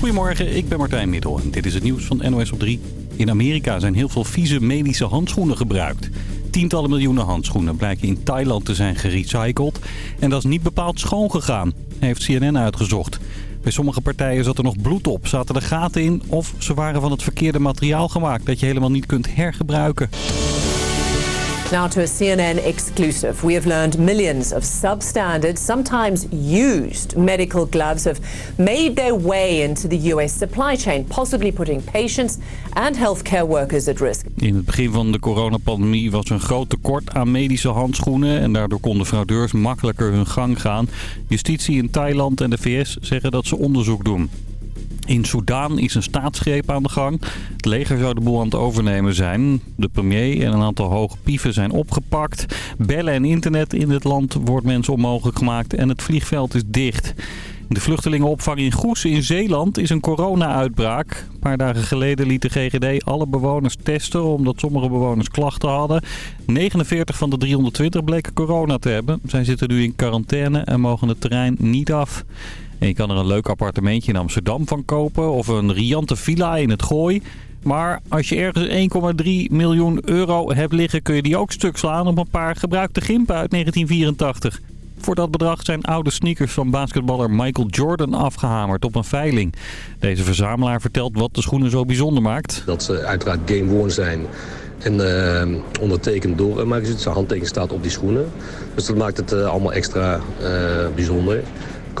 Goedemorgen, ik ben Martijn Middel en dit is het nieuws van NOS op 3. In Amerika zijn heel veel vieze medische handschoenen gebruikt. Tientallen miljoenen handschoenen blijken in Thailand te zijn gerecycled. En dat is niet bepaald schoon gegaan, heeft CNN uitgezocht. Bij sommige partijen zat er nog bloed op, zaten er gaten in... of ze waren van het verkeerde materiaal gemaakt dat je helemaal niet kunt hergebruiken. Now to a CNN exclusive. We have learned millions of substandard, sometimes used medical gloves have made their way into the US supply chain, possibly putting patients and healthcare workers at risk. In het begin van de coronapandemie was er een groot tekort aan medische handschoenen en daardoor konden fraudeurs makkelijker hun gang gaan. Justitie in Thailand en de VS zeggen dat ze onderzoek doen. In Soedan is een staatsgreep aan de gang. Het leger zou de boel aan het overnemen zijn. De premier en een aantal hoge pieven zijn opgepakt. Bellen en internet in het land wordt mensen onmogelijk gemaakt en het vliegveld is dicht. De vluchtelingenopvang in Goes in Zeeland is een corona-uitbraak. Een paar dagen geleden liet de GGD alle bewoners testen omdat sommige bewoners klachten hadden. 49 van de 320 bleken corona te hebben. Zij zitten nu in quarantaine en mogen het terrein niet af. En je kan er een leuk appartementje in Amsterdam van kopen of een riante villa in het Gooi. Maar als je ergens 1,3 miljoen euro hebt liggen kun je die ook stuk slaan op een paar gebruikte gimpen uit 1984. Voor dat bedrag zijn oude sneakers van basketballer Michael Jordan afgehamerd op een veiling. Deze verzamelaar vertelt wat de schoenen zo bijzonder maakt. Dat ze uiteraard game worn zijn en uh, ondertekend door Michael Jordan. Zijn handtekening staat op die schoenen. Dus dat maakt het uh, allemaal extra bijzonder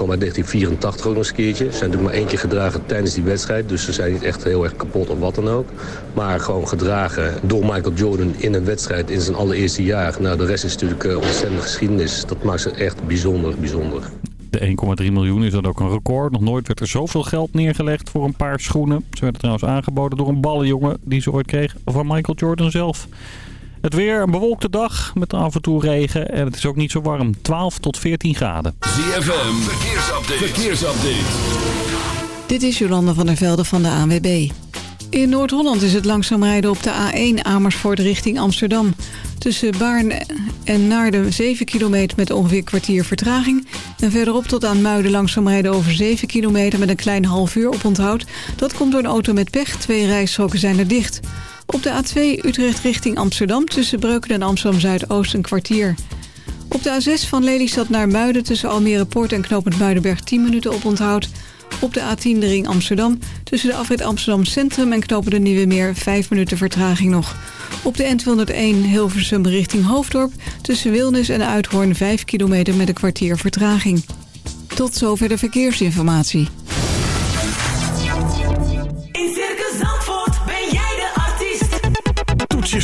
kwam uit 1984 ook nog eens een keertje. Ze zijn natuurlijk maar één keer gedragen tijdens die wedstrijd. Dus ze zijn niet echt heel erg kapot of wat dan ook. Maar gewoon gedragen door Michael Jordan in een wedstrijd in zijn allereerste jaar. Nou, de rest is natuurlijk uh, ontzettende geschiedenis. Dat maakt ze echt bijzonder, bijzonder. De 1,3 miljoen is dan ook een record. Nog nooit werd er zoveel geld neergelegd voor een paar schoenen. Ze werden trouwens aangeboden door een ballenjongen die ze ooit kreeg van Michael Jordan zelf. Het weer, een bewolkte dag met af en toe regen. En het is ook niet zo warm. 12 tot 14 graden. ZFM, verkeersupdate. verkeersupdate. Dit is Jolanda van der Velde van de ANWB. In Noord-Holland is het langzaam rijden op de A1 Amersfoort richting Amsterdam. Tussen Baarn en Naarden 7 kilometer met ongeveer een kwartier vertraging. En verderop tot aan Muiden langzaam rijden over 7 kilometer met een klein half uur op onthoud. Dat komt door een auto met pech. Twee rijstroken zijn er dicht. Op de A2 Utrecht richting Amsterdam tussen Breukelen en Amsterdam-Zuidoost een kwartier. Op de A6 van Lelystad naar Muiden tussen Almere Poort en Knopend Muidenberg 10 minuten op onthoud. Op de A10 de ring Amsterdam tussen de afrit Amsterdam Centrum en Knopen de Nieuwe Meer 5 minuten vertraging nog. Op de N201 Hilversum richting Hoofddorp tussen Wilnis en Uithoorn 5 kilometer met een kwartier vertraging. Tot zover de verkeersinformatie.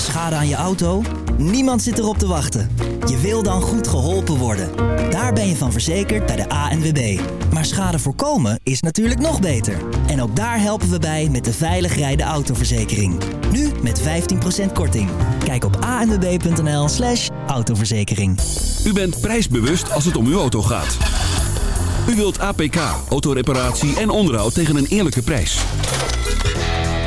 Schade aan je auto? Niemand zit erop te wachten. Je wil dan goed geholpen worden. Daar ben je van verzekerd bij de ANWB. Maar schade voorkomen is natuurlijk nog beter. En ook daar helpen we bij met de veilig rijden autoverzekering. Nu met 15% korting. Kijk op anwb.nl slash autoverzekering. U bent prijsbewust als het om uw auto gaat. U wilt APK, autoreparatie en onderhoud tegen een eerlijke prijs.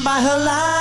By her lies.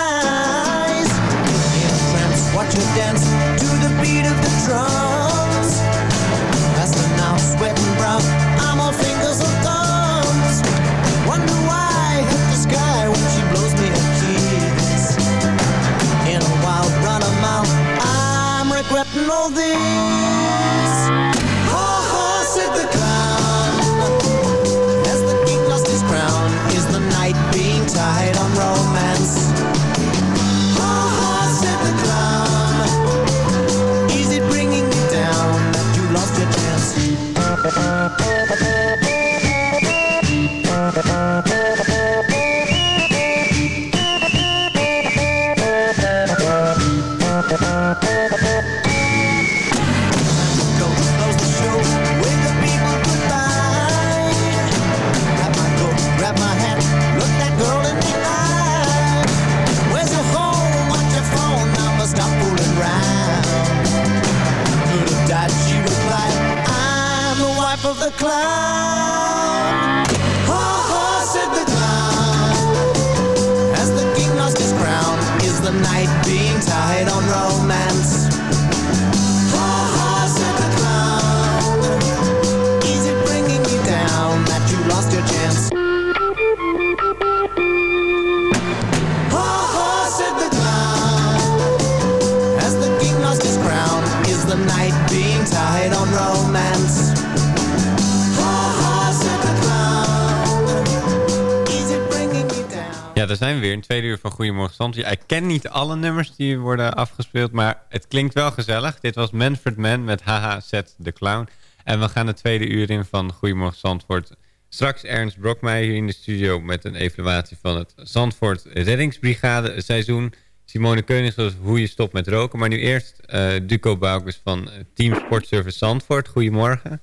Ik ken niet alle nummers die worden afgespeeld, maar het klinkt wel gezellig. Dit was Manfred Mann met Haha Set the Clown. En we gaan het tweede uur in van Goedemorgen Zandvoort. Straks Ernst Brokmeijer hier in de studio met een evaluatie van het Zandvoort Reddingsbrigade seizoen. Simone Keunig was hoe je stopt met roken. Maar nu eerst eh, Duco Baukers van eh, Team Sportservice Zandvoort. Goedemorgen.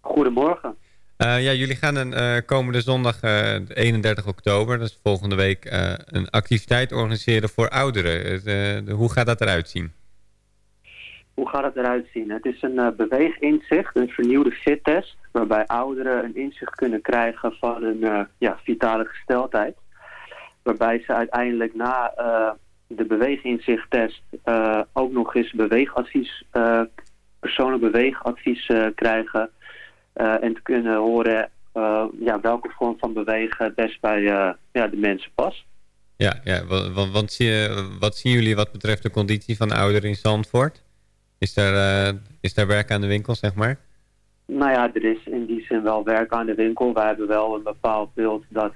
Goedemorgen. Eh, ja, jullie gaan een, eh, komende zondag, eh, 31 oktober, dat is volgende week, een activiteit organiseren voor ouderen. De- hoe gaat dat eruit zien? Hoe gaat het eruit zien? Het is een beweeginzicht, een vernieuwde fittest, waarbij ouderen een inzicht kunnen krijgen van hun ja, vitale gesteldheid. Waarbij ze uiteindelijk na de beweeginzichttest ook nog eens beweegadvies, persoonlijk beweegadvies krijgen. Eh, en te kunnen horen eh, ja, welke vorm van bewegen best bij eh, ja, de mensen past. Ja, ja wa- wa- want zie je- wat zien jullie wat betreft de conditie van ouderen in Zandvoort? Is daar, is daar werk aan de winkel, zeg maar? Nou ja, er is in die zin wel werk aan de winkel. Wij hebben wel een bepaald beeld dat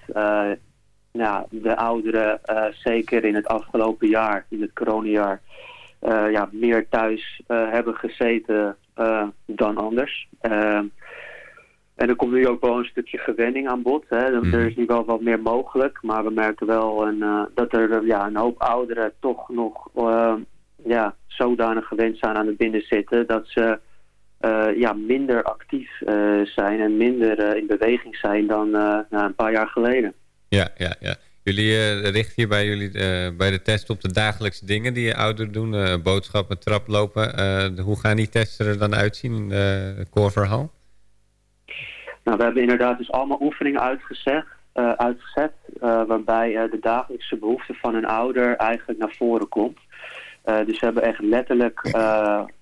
ja, de ouderen zeker in het afgelopen jaar, in het coronajaar, ja, meer thuis hebben gezeten dan anders. En er komt nu ook wel een stukje gewenning aan bod. Hè. Er- Er is nu wel wat meer mogelijk, maar we merken wel een, eh, dat er eh, ja, een hoop ouderen toch nog eh, ja, zodanig gewend zijn aan het binnenzitten dat ze ja, minder actief zijn en minder in beweging zijn dan nou, een paar jaar geleden. Ja, ja, ja. Jullie richten hier bij, jullie, bij de test op de dagelijkse dingen die je ouderen doen. boodschappen, traplopen. Hoe gaan die testen er dan uitzien in? Nou, we hebben inderdaad dus allemaal oefeningen uitgezet, eh, uitgezet eh, waarbij eh, de dagelijkse behoefte van een ouder eigenlijk naar voren komt. Dus we hebben echt letterlijk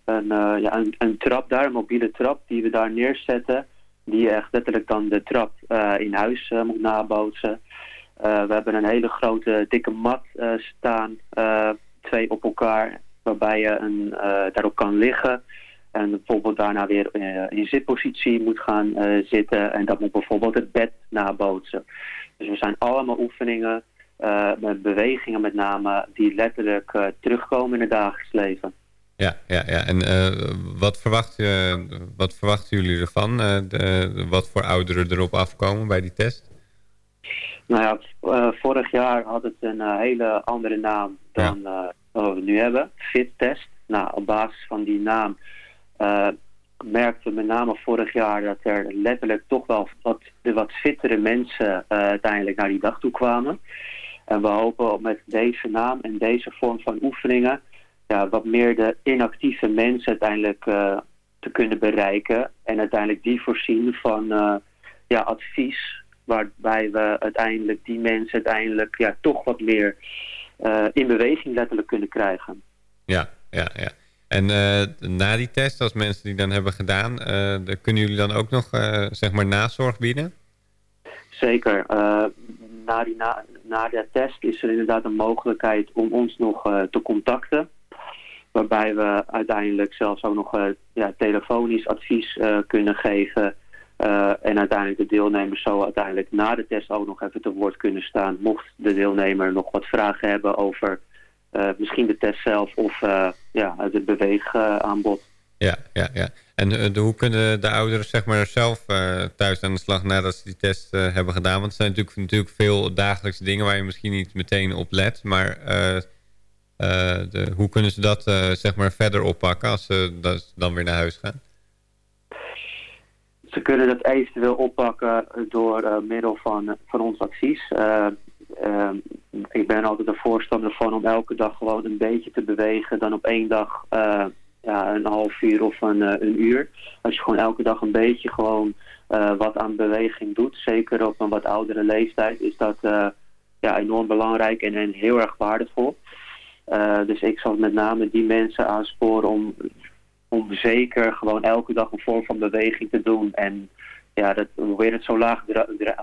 een, ja, een, trap daar, een mobiele trap, die we daar neerzetten. Die echt letterlijk dan de trap in huis moet nabootsen. We hebben een hele grote dikke mat staan, twee op elkaar, waarbij je een, daarop kan liggen. En bijvoorbeeld daarna weer eh, in zitpositie moet gaan eh, zitten. En dat moet bijvoorbeeld het bed nabootsen. Dus er zijn allemaal oefeningen, eh, met bewegingen met name, die letterlijk terugkomen in het dagelijks leven. Ja, ja, ja. En wat, verwacht, je, wat verwachten jullie ervan? De, wat voor ouderen erop afkomen bij die test? Nou ja, vorig jaar had het een hele andere naam dan eh, wat we nu hebben. Fit-test. Nou, op basis van die naam eh, merkten we met name vorig jaar dat er letterlijk toch wel wat, de wat fittere mensen eh, uiteindelijk naar die dag toe kwamen. En we hopen met deze naam en deze vorm van oefeningen ja, wat meer de inactieve mensen uiteindelijk eh, te kunnen bereiken. En uiteindelijk die voorzien van eh, ja, advies. Waarbij we uiteindelijk die mensen uiteindelijk ja, toch wat meer eh, in beweging letterlijk kunnen krijgen. Ja, ja, ja. En eh, na die test, als mensen die dan hebben gedaan, eh, kunnen jullie dan ook nog eh, zeg maar nazorg bieden? Zeker. Na, die, na, na de test is er inderdaad een mogelijkheid om ons nog te contacten. Waarbij we uiteindelijk zelfs ook nog ja, telefonisch advies kunnen geven. En uiteindelijk de deelnemers zo uiteindelijk na de test ook nog even te woord kunnen staan. Mocht de deelnemer nog wat vragen hebben over misschien de test zelf of eh, ja, het beweegaanbod. Ja, ja, ja. En eh, hoe kunnen de ouderen zeg maar, zelf eh, thuis aan de slag nadat ze die test eh, hebben gedaan? Want het zijn natuurlijk, natuurlijk veel dagelijkse dingen waar je misschien niet meteen op let. Maar eh, eh, de, hoe kunnen ze dat eh, zeg maar verder oppakken als ze dat- dan weer naar huis gaan? Ze kunnen dat eventueel oppakken door eh, middel van, van ons advies. Eh, eh, ik ben altijd een voorstander van om elke dag gewoon een beetje te bewegen. Dan op één dag eh, ja, een half uur of een, eh, een uur. Als je gewoon elke dag een beetje gewoon eh, wat aan beweging doet. Zeker op een wat oudere leeftijd is dat ja, enorm belangrijk en, heel erg waardevol. Dus ik zal met name die mensen aansporen om om zeker gewoon elke dag een vorm van beweging te doen. En ja, dat, we proberen het zo laag,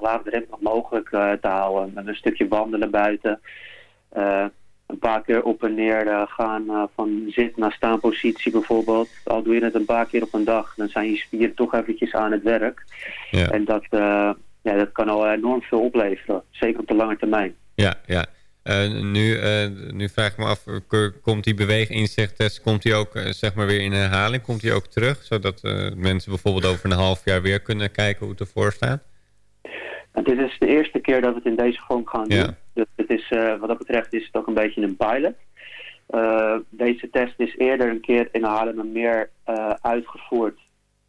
laagdrempelig mogelijk eh, te houden. Met een stukje wandelen buiten. Eh, een paar keer op en neer eh, gaan van zit naar staanpositie bijvoorbeeld. Al doe je het een paar keer op een dag, dan zijn je spieren toch eventjes aan het werk. Ja. En dat, ja, dat kan al enorm veel opleveren. Zeker op de lange termijn. Ja, ja. Eh, nu, eh, nu vraag ik me af, eh, komt die beweeginzichttest komt die ook zeg maar weer in herhaling? Komt die ook terug? Zodat mensen bijvoorbeeld over een half jaar weer kunnen kijken hoe het ervoor staat? En dit is de eerste keer dat we het in deze vorm gaan doen. Ja. Dus het is, wat dat betreft is het ook een beetje een pilot. Deze test is eerder een keer in Haarlemmermeer eh uitgevoerd.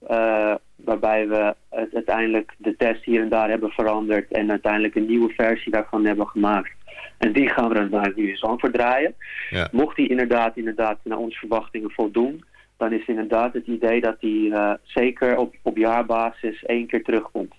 eh, waarbij we het, uiteindelijk de test hier en daar hebben veranderd. En uiteindelijk een nieuwe versie daarvan hebben gemaakt. En die gaan we dan nu in Zandvoort draaien. Ja. Mocht die inderdaad, inderdaad naar onze verwachtingen voldoen... dan is inderdaad het idee dat die eh, zeker op, op jaarbasis één keer terugkomt.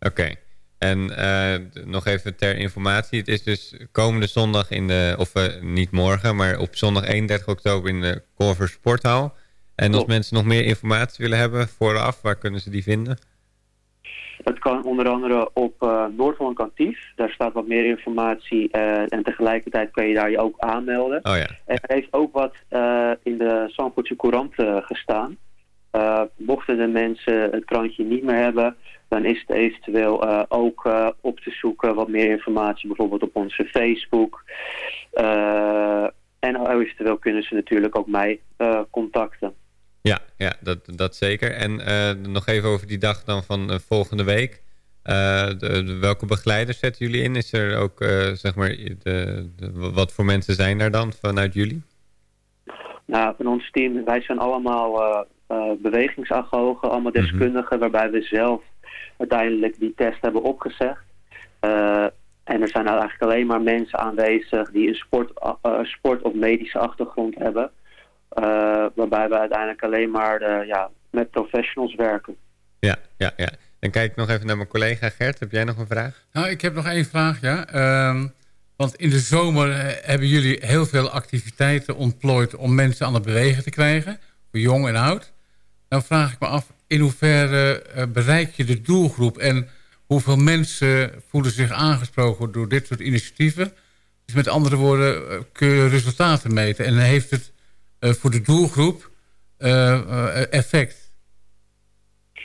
Oké. En eh, nog even ter informatie. Het is dus komende zondag in de... Of eh, niet morgen, maar op zondag 31 oktober in de Corver Sporthal. En als mensen nog meer informatie willen hebben vooraf, waar kunnen ze die vinden? Het kan onder andere op eh Noord-Holland Cantief. Daar staat wat meer informatie eh, en tegelijkertijd kan je daar je ook aanmelden. Oh ja. En er heeft ook wat eh, in de Zandvoortse Courant eh, gestaan. Eh, mochten de mensen het krantje niet meer hebben, dan is het eventueel eh, ook eh, op te zoeken wat meer informatie, bijvoorbeeld op onze Facebook. Eh, en eventueel kunnen ze natuurlijk ook mij eh, contacten. Ja, ja dat, dat zeker. En eh, nog even over die dag dan van eh, volgende week. Eh, de, de- welke begeleiders zetten jullie in? Is er ook, zeg maar, de, de- wat voor mensen zijn daar dan vanuit jullie? Nou, van ons team, wij zijn allemaal eh, bewegingsagogen, allemaal deskundigen, waarbij we zelf uiteindelijk die test hebben opgezegd. En er zijn nou eigenlijk alleen maar mensen aanwezig die een sport, sport of medische achtergrond hebben. Eh, waarbij we uiteindelijk alleen maar eh, ja, met professionals werken. Ja, ja, ja. Dan kijk ik nog even naar mijn collega Gert. Heb jij nog een vraag? Nou, ik heb nog één vraag, ja. Ehm, want in de zomer eh, hebben jullie heel veel activiteiten ontplooid om mensen aan het bewegen te krijgen, voor jong en oud. Nou vraag ik me af, in hoeverre eh, bereik je de doelgroep en hoeveel mensen voelen zich aangesproken door dit soort initiatieven? Dus met andere woorden, kun je resultaten meten en heeft het voor de doelgroep eh, eh, effect?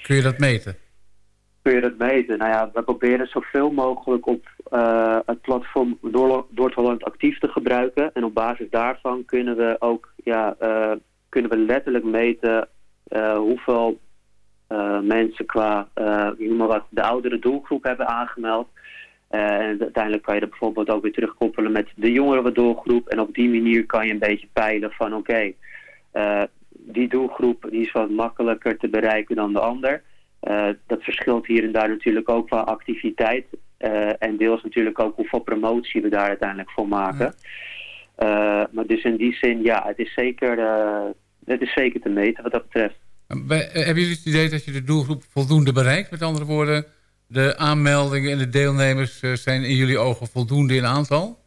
Kun je dat meten? kun je dat meten? Nou ja, we proberen zoveel mogelijk op eh, het platform Noord-Holland actief te gebruiken. En op basis daarvan kunnen we ook ja, eh, kunnen we letterlijk meten eh, hoeveel eh, mensen qua eh, wat, de oudere doelgroep hebben aangemeld. Eh, en uiteindelijk kan je dat bijvoorbeeld ook weer terugkoppelen met de jongere doelgroep. En op die manier kan je een beetje peilen van oké, eh, die doelgroep die is wat makkelijker te bereiken dan de ander. Eh, dat verschilt hier en daar natuurlijk ook qua activiteit. en deels natuurlijk ook hoeveel promotie we daar uiteindelijk voor maken. Maar dus in die zin, ja, het is zeker, het is zeker te meten wat dat betreft. Bij- hebben jullie het idee dat je de doelgroep voldoende bereikt? Met andere woorden, de aanmeldingen en de deelnemers eh, zijn in jullie ogen voldoende in aantal?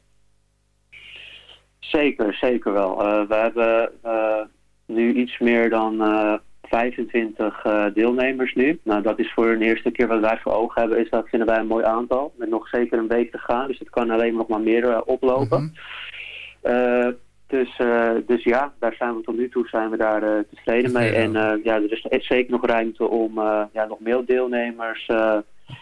Zeker, zeker wel. Eh, we hebben eh, nu iets meer dan eh, 25 eh, deelnemers nu. Nou, dat is voor een eerste keer wat wij voor ogen hebben, is dat vinden wij een mooi aantal. Met nog zeker een week te gaan, dus het kan alleen nog maar meer oplopen. Eh, dus, dus ja, daar zijn we tot nu toe zijn we daar tevreden mee. En ja, er is zeker nog ruimte om ja, nog meer deelnemers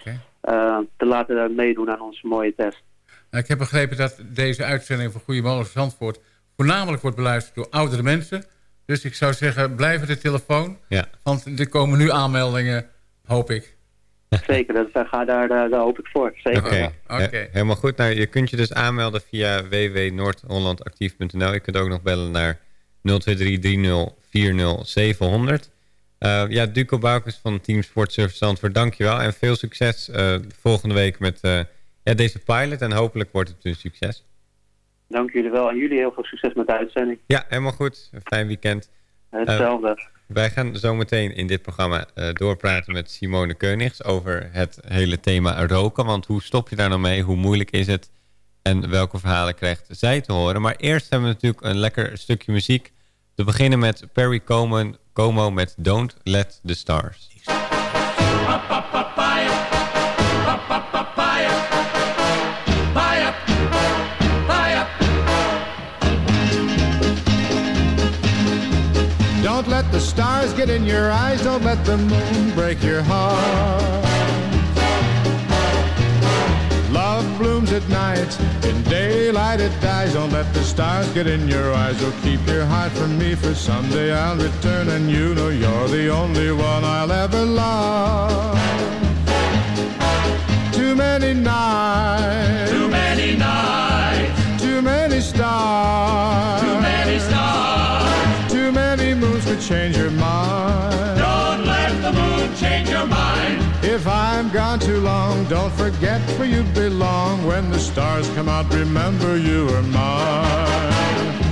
eh, eh, te laten meedoen aan onze mooie test. Nou, ik heb begrepen dat deze uitzending van Goedemorgen Zandvoort... voornamelijk wordt beluisterd door oudere mensen. Dus ik zou zeggen, blijf de telefoon. Ja. Want er komen nu aanmeldingen, hoop ik. Zeker, dat, daar, ga, daar, daar, daar hoop ik voor. Zeker. Oké, He- helemaal goed. Nou, je kunt je dus aanmelden via www.noordhollandactief.nl. Je kunt ook nog bellen naar 023 Eh ja, Duco Baukes van Team Sportservice Zandvoort, dankjewel. En veel succes eh, volgende week met eh, ja, deze pilot. En hopelijk wordt het een succes. Dank jullie wel. En jullie heel veel succes met de uitzending. Ja, helemaal goed. Een fijn weekend. Hetzelfde. Wij gaan zo meteen in dit programma doorpraten met Simone Keunigs over het hele thema roken. Want hoe stop je daar nou mee? Hoe moeilijk is het? En welke verhalen krijgt zij te horen? Maar eerst hebben we natuurlijk een lekker stukje muziek. Te beginnen met Perry Como, Como met Don't Let the Stars. Don't let the stars get in your eyes. Don't let the moon break your heart. At night. In daylight it dies. Don't let the stars get in your eyes. Oh, keep your heart from me. For someday I'll return and you know you're the only one I'll ever love. Too many nights. Too many nights. Too many stars. Too many stars. Too many moons could change your mind. Don't let the moon change your mind. If I'm gone too long, don't forget where you belong. When the stars come out, remember you are mine.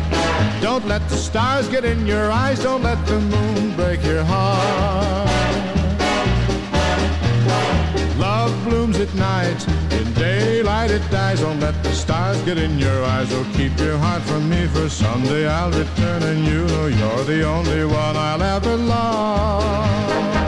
Don't let the stars get in your eyes. Don't let the moon break your heart. Love blooms at night. In daylight it dies. Don't let the stars get in your eyes. Oh, keep your heart from me. For someday I'll return and you know you're the only one I'll ever love.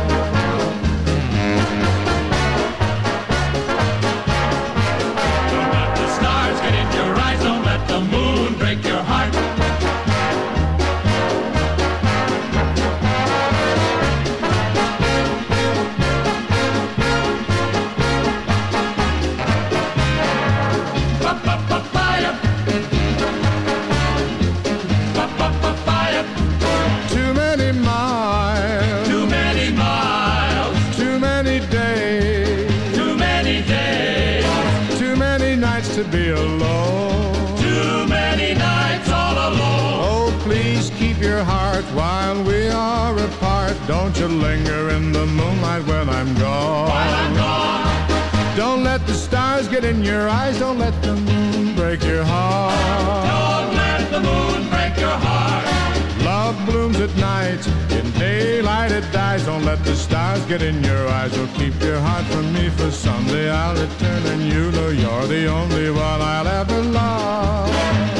The moonlight when I'm gone. While I'm gone. Don't let the stars get in your eyes. Don't let the moon break your heart. Don't let the moon break your heart. Love blooms at night. In daylight it dies. Don't let the stars get in your eyes. Oh, keep your heart from me for someday I'll return and you know you're the only one I'll ever love.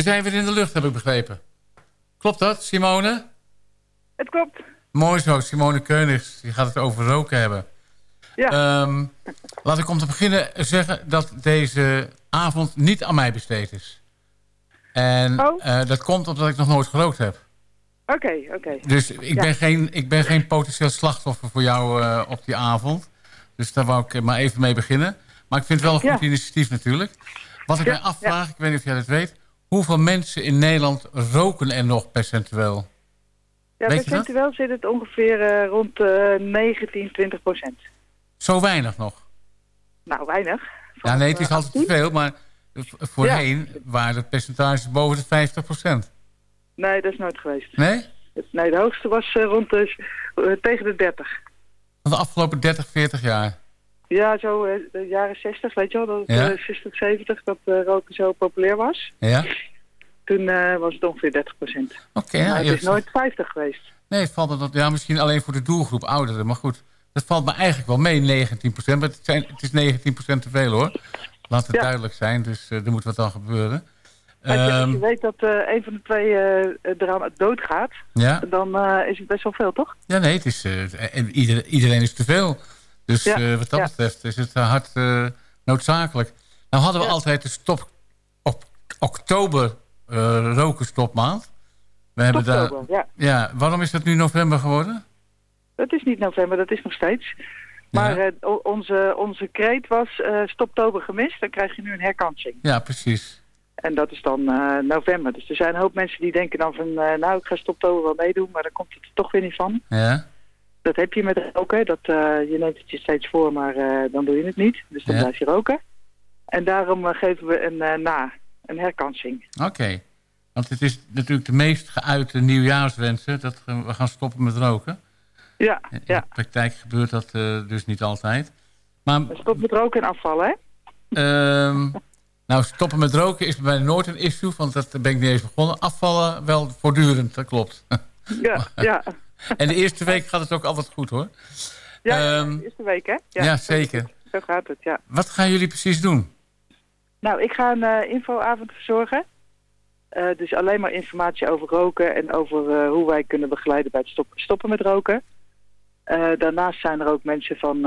We zijn weer in de lucht, heb ik begrepen. Klopt dat, Simone? Het klopt. Mooi zo, Simone Keunigs. Die gaat het over roken hebben. Ja. Ehm, laat ik om te beginnen zeggen dat deze avond niet aan mij besteed is. En Oh. eh, dat komt omdat ik nog nooit gerookt heb. Oké, oké. Dus ik, Ja. ben geen, ik ben geen potentieel slachtoffer voor jou eh, op die avond. Dus daar wou ik maar even mee beginnen. Maar ik vind het wel een goed Ja. initiatief natuurlijk. Wat ik mij afvraag, ik weet niet of jij dat weet... hoeveel mensen in Nederland roken er nog percentueel? Ja, percentueel zit het ongeveer eh, rond eh 19, 20 procent. Zo weinig nog. Nou, weinig. Ja, nee, het is eh, altijd te veel, maar voorheen waren de percentages boven de 50% Nee, dat is nooit geweest. Nee? Nee, de hoogste was eh, rond de, eh, tegen de 30. Van de afgelopen 30, 40 jaar. Ja, zo eh, de jaren 60, weet je wel, dat Ja. eh, 60, 70, dat eh, roken zo populair was. Ja? Toen eh, was het ongeveer 30 procent. Oké, ja, maar het is nooit 50 geweest. Nee, het valt me dat, ja, misschien alleen voor de doelgroep ouderen. Maar goed, dat valt me eigenlijk wel mee, 19% Maar het, zijn, het is 19% te veel hoor. Laat het Ja. duidelijk zijn, dus eh, er moet wat aan gebeuren. Als je, als Ehm, je weet dat eh, een van de twee eh, eraan doodgaat, ja? dan eh, is het best wel veel, toch? ja, nee, het is, eh, en iedereen, iedereen is te veel. Dus Ja, eh, wat dat ja. betreft is het eh, hard eh, noodzakelijk. Nou hadden we Ja. altijd de stop op oktober eh roken stopmaand. We hebben daar, ja. ja, waarom is dat nu november geworden? Dat is niet november, dat is nog steeds. Maar onze, onze kreet was stoptober gemist, dan krijg je nu een herkansing. Ja, precies. En dat is dan november. Dus er zijn een hoop mensen die denken dan van... nou, ik ga stoptober wel meedoen, maar dan komt het er toch weer niet van. Ja, Dat heb je met roken. Dat, eh, je neemt het je steeds voor, maar eh, dan doe je het niet. Dus dan Ja. blijf je roken. En daarom eh, geven we een na, een herkansing. oké. Want het is natuurlijk de meest geuite nieuwjaarswensen... dat we gaan stoppen met roken. Ja, In ja. de praktijk gebeurt dat dus niet altijd. Maar Stop met roken en afvallen, hè? Ehm, nou, stoppen met roken is bij nooit een issue, want dat ben ik niet eens begonnen. Afvallen wel voortdurend, dat klopt. Ja, ja. En de eerste week gaat het ook altijd goed, hoor. Ja, Ehm, de eerste week, hè? ja, zeker. Zo gaat het, ja. Wat gaan jullie precies doen? Nou, ik ga een eh, infoavond verzorgen. Eh, dus alleen maar informatie over roken en over eh, hoe wij kunnen begeleiden bij het stop- stoppen met roken. Daarnaast zijn er ook mensen van,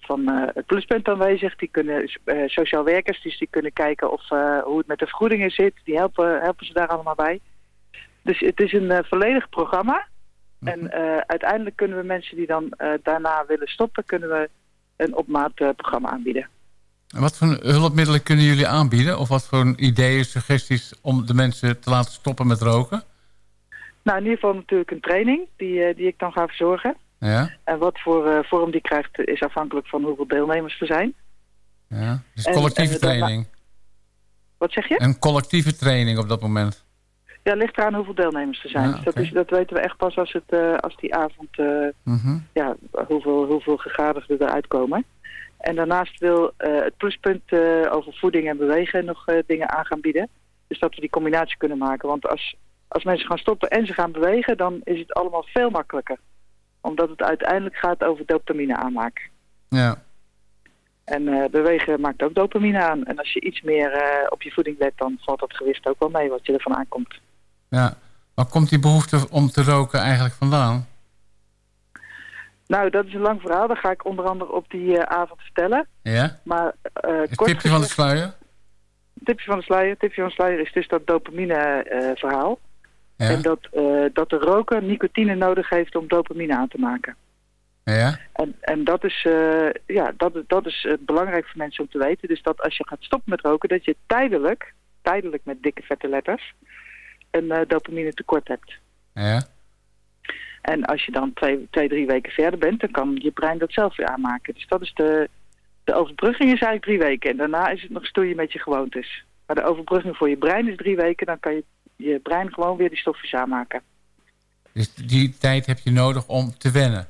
van het pluspunt aanwezig. Die kunnen, sociaal werkers, dus die kunnen kijken of, hoe het met de vergoedingen zit. Die helpen, helpen ze daar allemaal bij. Dus het is een volledig programma. En eh, uiteindelijk kunnen we mensen die dan eh, daarna willen stoppen, kunnen we een op maat programma aanbieden. En Wat voor hulpmiddelen kunnen jullie aanbieden? Of wat voor ideeën, suggesties om de mensen te laten stoppen met roken? Nou, in ieder geval natuurlijk een training die, eh, die ik dan ga verzorgen. Ja, En wat voor vorm die krijgt is afhankelijk van hoeveel deelnemers er zijn. ja. Dus collectieve en training. Wat zeg je? Een collectieve training op dat moment. Ja, ligt eraan hoeveel deelnemers er zijn. Ja, Dus dat, oké. is, dat weten we echt pas als, het, eh, als die avond, eh, Mhm. ja, hoeveel, hoeveel gegadigden eruit komen. En daarnaast wil eh, het pluspunt over voeding en bewegen nog dingen aan gaan bieden. Dus dat we die combinatie kunnen maken. Want als, als mensen gaan stoppen en ze gaan bewegen, dan is het allemaal veel makkelijker. Omdat het uiteindelijk gaat over dopamine aanmaak. Ja. En bewegen maakt ook dopamine aan. En als je iets meer op je voeding let, dan valt dat gewicht ook wel mee wat je ervan aankomt. Ja. Waar komt die behoefte om te roken eigenlijk vandaan? Nou, dat is een lang verhaal. Dat ga ik onder andere op die eh, avond vertellen. Ja? Maar eh Het kort tipje van de sluier? tipje van de sluier. Tipje van de sluier is dus dat dopamine eh, verhaal. Ja. En dat, dat de roker nicotine nodig heeft om dopamine aan te maken. Ja? En, en dat, is, ja, dat, dat is belangrijk voor mensen om te weten. Dus dat als je gaat stoppen met roken, dat je tijdelijk, tijdelijk met dikke vette letters, een eh, dopamine tekort hebt. Ja? En als je dan twee, twee, drie weken verder bent, dan kan je brein dat zelf weer aanmaken. Dus dat is de, de overbrugging is eigenlijk drie weken. En daarna is het nog stoeien met je gewoontes. Maar de overbrugging voor je brein is drie weken. Dan kan je je brein gewoon weer die stofjes aanmaken. Dus die tijd heb je nodig om te wennen.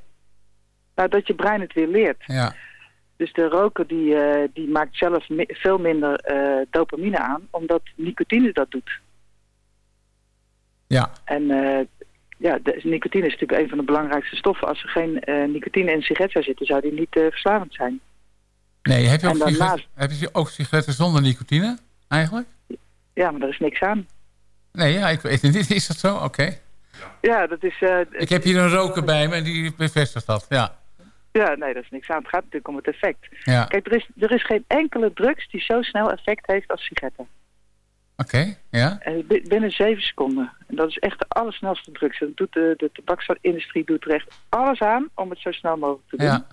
Nou, dat je brein het weer leert. Ja. Dus de roker die, eh, die maakt zelf mi- veel minder eh, dopamine aan, omdat nicotine dat doet. Ja. En eh, ja, de, nicotine is natuurlijk een van de belangrijkste stoffen. Als er geen eh, nicotine in een sigaret zou zitten, zou die niet eh, verslavend zijn. Nee, heb je, ook daarnaast- sigaretten, heb je ook sigaretten zonder nicotine eigenlijk? Ja, maar daar is niks aan. Nee, ja, ik weet het niet. Is dat zo? Oké. Ja, dat is... Ik heb hier een roker bij me en die bevestigt dat. Ja. Ja, nee, dat is niks aan. Het gaat natuurlijk om het effect. Ja. Kijk, er is, er is geen enkele drugs die zo snel effect heeft als sigaretten. Oké, ja. Bi- binnen zeven seconden. En dat is echt de allersnelste drugs. En doet de, de tabaksindustrie doet er echt alles aan om het zo snel mogelijk te doen. Ja.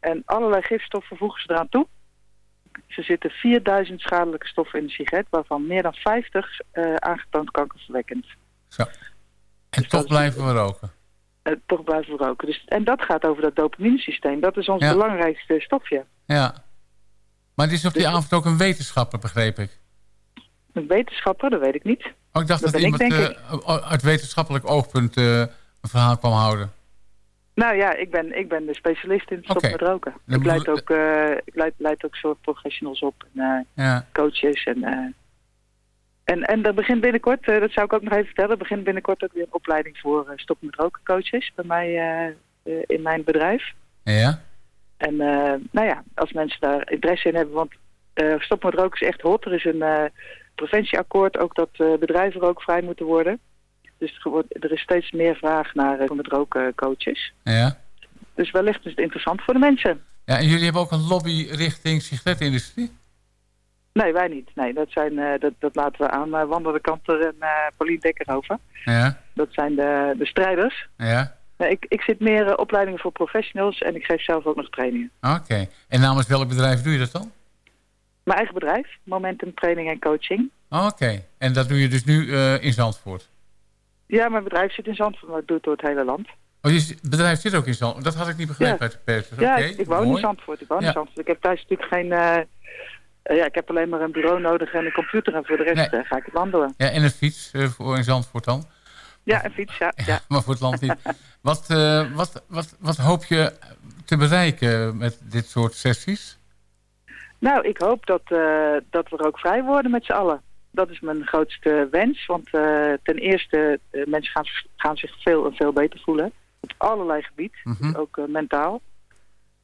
En allerlei gifstoffen voegen ze eraan toe. Er zitten 4000 schadelijke stoffen in de sigaret, waarvan meer dan 50 eh, aangetoond kankerverwekkend. Zo. En toch blijven we roken. Eh, toch blijven we roken. Dus, en dat gaat over dat dopaminesysteem. Dat is ons Ja. belangrijkste stofje. Ja. Maar het is op die avond ook een wetenschapper, begreep ik. Een wetenschapper, dat weet ik niet. Oh, ik dacht dat, ik, iemand eh, uit wetenschappelijk oogpunt eh, een verhaal kwam houden. Nou ja, ik ben, ik ben de specialist in Oké. met roken. Dan Ik leid ook, eh, ik leid, leid ook soort professionals op. En, Ja. coaches en... en, en er begint binnenkort, dat zou ik ook nog even vertellen, er begint binnenkort ook weer een opleiding voor stoppen met roken coaches bij mij in mijn bedrijf. Ja? En nou ja, als mensen daar interesse in hebben, want stop met roken is echt hot. Er is een eh, preventieakkoord, ook dat eh, bedrijven rookvrij moeten worden. Dus er, wordt, er is steeds meer vraag naar met roken coaches. Ja. Dus wellicht is het interessant voor de mensen. Ja, en jullie hebben ook een lobby richting sigarettenindustrie? Nee, wij niet. Nee, dat, zijn, eh, dat, dat laten we aan uh, Wanda de Kanter en uh, over. Ja. Dat zijn de, de strijders. Ja. Nee, ik, ik zit meer opleidingen voor professionals en ik geef zelf ook nog trainingen. Oké. En namens welk bedrijf doe je dat dan? Mijn eigen bedrijf, Momentum Training en Coaching. Oké. En dat doe je dus nu uh, in Zandvoort? Ja, mijn bedrijf zit in Zandvoort, maar ik doe het door het hele land. Oh, je bedrijf zit ook in Zandvoort? Dat had ik niet begrepen uit de pers. Ja, okay, ik, ik woon mooi. in Zandvoort. Ik woon ja. in Zandvoort. Ik heb thuis natuurlijk geen... Uh, ja, ik heb alleen maar een bureau nodig en een computer. En voor de rest nee. uh, ga ik het wandelen. Ja, en een fiets voor in Zandvoort dan? Ja, een fiets, ja. ja. maar voor het land niet. wat, wat, wat, wat hoop je te bereiken met dit soort sessies? Nou, ik hoop dat, dat we ook vrij worden met z'n allen. Dat is mijn grootste wens. Want ten eerste, mensen gaan, gaan zich veel en veel beter voelen. Op allerlei gebieden, mm -hmm. ook mentaal.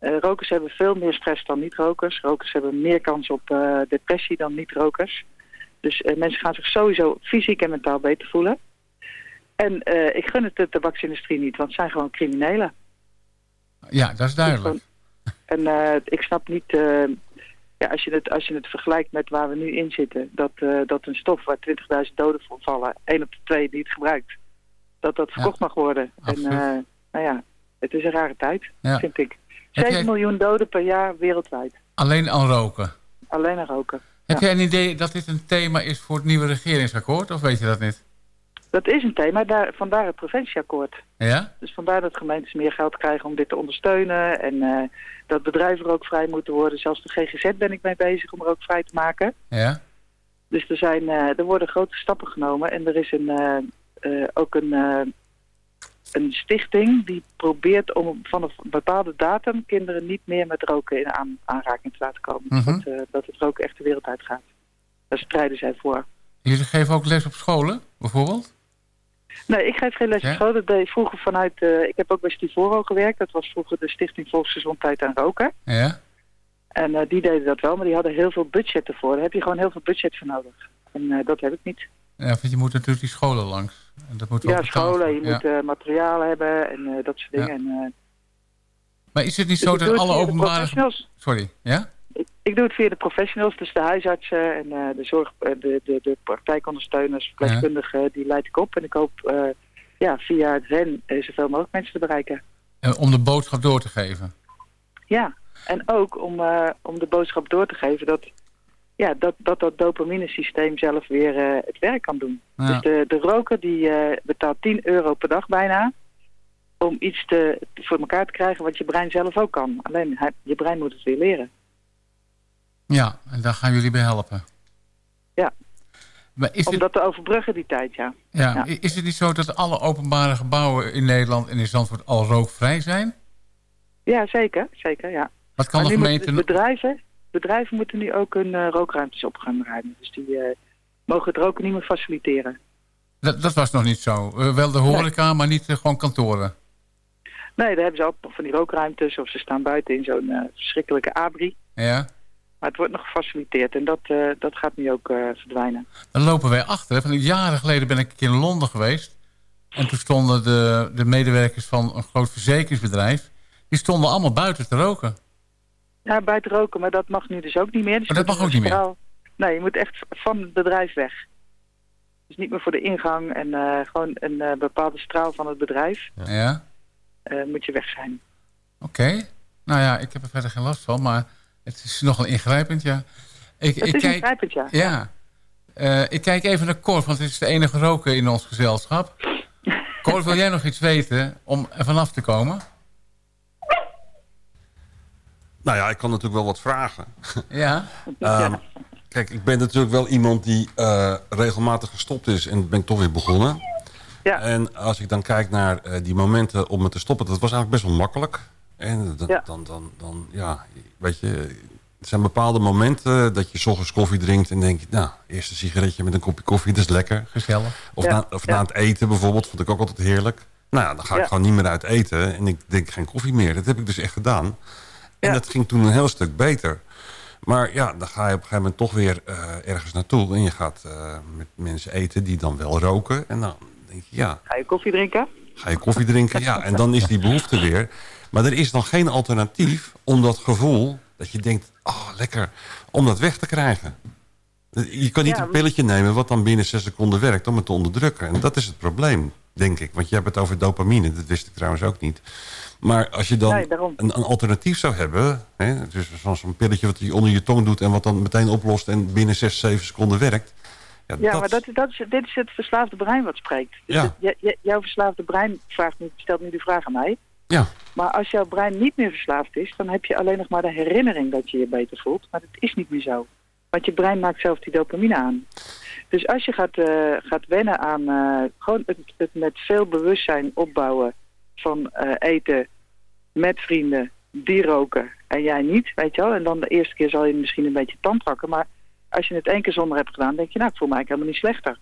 Rokers hebben veel meer stress dan niet-rokers. Rokers hebben meer kans op depressie dan niet-rokers. Dus mensen gaan zich sowieso fysiek en mentaal beter voelen. En ik gun het de tabaksindustrie niet, want het zijn gewoon criminelen. Ja, dat is duidelijk. En ik snap niet, ja, als, je het, als je het vergelijkt met waar we nu in zitten... dat, dat een stof waar 20.000 doden voor vallen, één op de twee die het gebruikt... dat dat verkocht ja, mag worden. Absoluut. En nou ja, het is een rare tijd, ja. vind ik. 7 jij... miljoen doden per jaar wereldwijd. Alleen aan roken? Alleen aan roken. Heb jij een idee dat dit een thema is voor het nieuwe regeringsakkoord? Of weet je dat niet? Dat is een thema, daar, vandaar het preventieakkoord. Ja? Dus vandaar dat gemeentes meer geld krijgen om dit te ondersteunen. En uh, dat bedrijven ook vrij moeten worden. Zelfs de GGZ ben ik mee bezig om er ook vrij te maken. Ja? Dus er, zijn, uh, er worden grote stappen genomen. En er is een, uh, ook een een stichting die probeert om vanaf een bepaalde datum kinderen niet meer met roken in aan, aanraking te laten komen. Mhm. Mm -hmm. dat, uh, dat het roken echt de wereld uitgaat. Daar strijden zij voor. Jullie geven ook les op scholen, bijvoorbeeld? Nee, ik geef geen les op school. Dat deed vroeger vanuit... Uh, ik heb ook bij Stivoro gewerkt. Dat was vroeger de Stichting Volksgezondheid en Roken. Ja. En uh, die deden dat wel, maar die hadden heel veel budget ervoor. Daar heb je gewoon heel veel budget voor nodig. En dat heb ik niet. Ja, want je moet natuurlijk die scholen langs. En dat moet ja, scholen. Je ja. moet materialen hebben en dat soort dingen. Ja. En, maar is het niet dus zo dat alle openbare... Sorry, ja? Ik, doe het via de professionals, dus de huisartsen en de, zorg, de, de, de praktijkondersteuners, verpleegkundigen, ja. die leid ik op. En ik hoop ja, via hen zoveel mogelijk mensen te bereiken. En om de boodschap door te geven? Ja, en ook om, om de boodschap door te geven dat ja, dat, dat dat dopamine-systeem zelf weer uh, het werk kan doen. Ja. Dus de, de roker die uh, betaalt 10 euro per dag bijna... om iets te, voor elkaar te krijgen wat je brein zelf ook kan. Alleen hij, je brein moet het weer leren. Ja, en daar gaan jullie bij helpen. Ja, maar is om het... dat te overbruggen die tijd, ja. ja. ja. Is het niet zo dat alle openbare gebouwen in Nederland en in Zandvoort al rookvrij zijn? Ja, zeker. zeker ja. Wat kan maar de gemeente... Bedrijven, bedrijven moeten nu ook hun uh, rookruimtes op gaan ruimen. Dus die uh, mogen het roken niet meer faciliteren. Dat, dat was nog niet zo. Uh, wel de horeca, nee. maar niet gewoon kantoren. Nee, daar hebben ze ook van die rookruimtes. Of ze staan buiten in zo'n verschrikkelijke abri. Ja. Maar het wordt nog gefaciliteerd. En dat, dat gaat nu ook verdwijnen. Dan lopen wij achter. Van jaren geleden ben ik een keer in Londen geweest. En toen stonden de, de medewerkers van een groot verzekeringsbedrijf... die stonden allemaal buiten te roken. Ja, buiten roken, maar dat mag nu dus ook niet meer. Dus maar dat mag ook niet meer? Nee, je moet echt van het bedrijf weg. Dus niet meer voor de ingang en uh, gewoon een uh, bepaalde straal van het bedrijf. Ja. Uh, moet je weg zijn. Oké. Okay. Nou ja, ik heb er verder geen last van, maar het is nogal ingrijpend, ja. Ik, het ik is kijk, ingrijpend, ja. Ja. ik kijk even naar Cor, want het is de enige roker in ons gezelschap. Cor, wil jij nog iets weten om er vanaf te komen? Nou ja, ik kan natuurlijk wel wat vragen. Ja. Ehm, kijk, ik ben natuurlijk wel iemand die eh, regelmatig gestopt is en ben ik toch weer begonnen. Ja. En als ik dan kijk naar eh, die momenten om me te stoppen, dat was eigenlijk best wel makkelijk. En dan, Ja. dan, dan, dan, ja, weet je, er zijn bepaalde momenten dat je 's ochtends koffie drinkt en denk je, nou, eerst een sigaretje met een kopje koffie, dat is lekker. Gezellig. Of, Ja, na, of ja. na het eten bijvoorbeeld, vond ik ook altijd heerlijk. Nou ja, dan ga ik Ja. gewoon niet meer uit eten en ik drink geen koffie meer. Dat heb ik dus echt gedaan. En Ja. dat ging toen een heel stuk beter. Maar ja, dan ga je op een gegeven moment toch weer eh, ergens naartoe. En je gaat eh, met mensen eten die dan wel roken. En dan denk je, ja, Ga je koffie drinken? ga je koffie drinken? Ja, en dan is die behoefte weer. Maar er is dan geen alternatief om dat gevoel... dat je denkt, oh lekker, om dat weg te krijgen. Je kan niet Ja, een pilletje nemen wat dan binnen zes seconden werkt... om het te onderdrukken. En dat is het probleem, denk ik. Want je hebt het over dopamine, dat wist ik trouwens ook niet. Maar als je dan Nee, een, een alternatief zou hebben... Hè, dus zoals zo'n pilletje wat je onder je tong doet... en wat dan meteen oplost en binnen zes, zeven seconden werkt... Ja, Ja, dat, maar dat, dat is, dit is het verslaafde brein wat spreekt. Dus Ja. het- jouw verslaafde brein vraagt nu, stelt nu de vraag aan mij. Maar als jouw brein niet meer verslaafd is, dan heb je alleen nog maar de herinnering dat je je beter voelt. Maar dat is niet meer zo. Want je brein maakt zelf die dopamine aan. Dus als je gaat, eh, gaat wennen aan eh, gewoon het, het met veel bewustzijn opbouwen van eh, eten met vrienden, die roken en jij niet, weet je wel. En dan de eerste keer zal je misschien een beetje tand pakken, maar als je het één keer zonder hebt gedaan, denk je, nou, ik voel me eigenlijk helemaal niet slechter.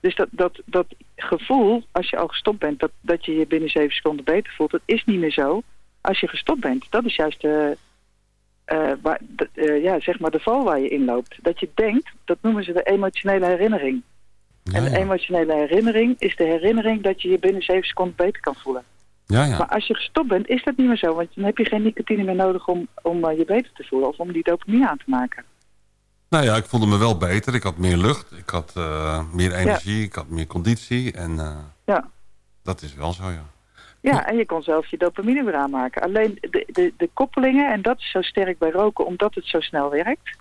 Dus dat, dat, dat gevoel, als je al gestopt bent, dat, dat je je binnen zeven seconden beter voelt, dat is niet meer zo als je gestopt bent. Dat is juist de, eh, waar, de- eh, ja, zeg maar de val waar je in loopt. Dat je denkt, dat noemen ze de emotionele herinnering. en de emotionele herinnering is de herinnering dat je je binnen zeven seconden beter kan voelen. Ja, ja. Maar als je gestopt bent, is dat niet meer zo. Want dan heb je geen nicotine meer nodig om, om eh, je beter te voelen. Of om die dopamine aan te maken. Nou ja, ik voelde me wel beter. Ik had meer lucht, ik had eh, meer energie, ik had meer conditie. En eh, Ja. dat is wel zo, ja. Ja, en je kon zelf je dopamine weer aanmaken. Alleen de, de, de koppelingen, en dat is zo sterk bij roken omdat het zo snel werkt.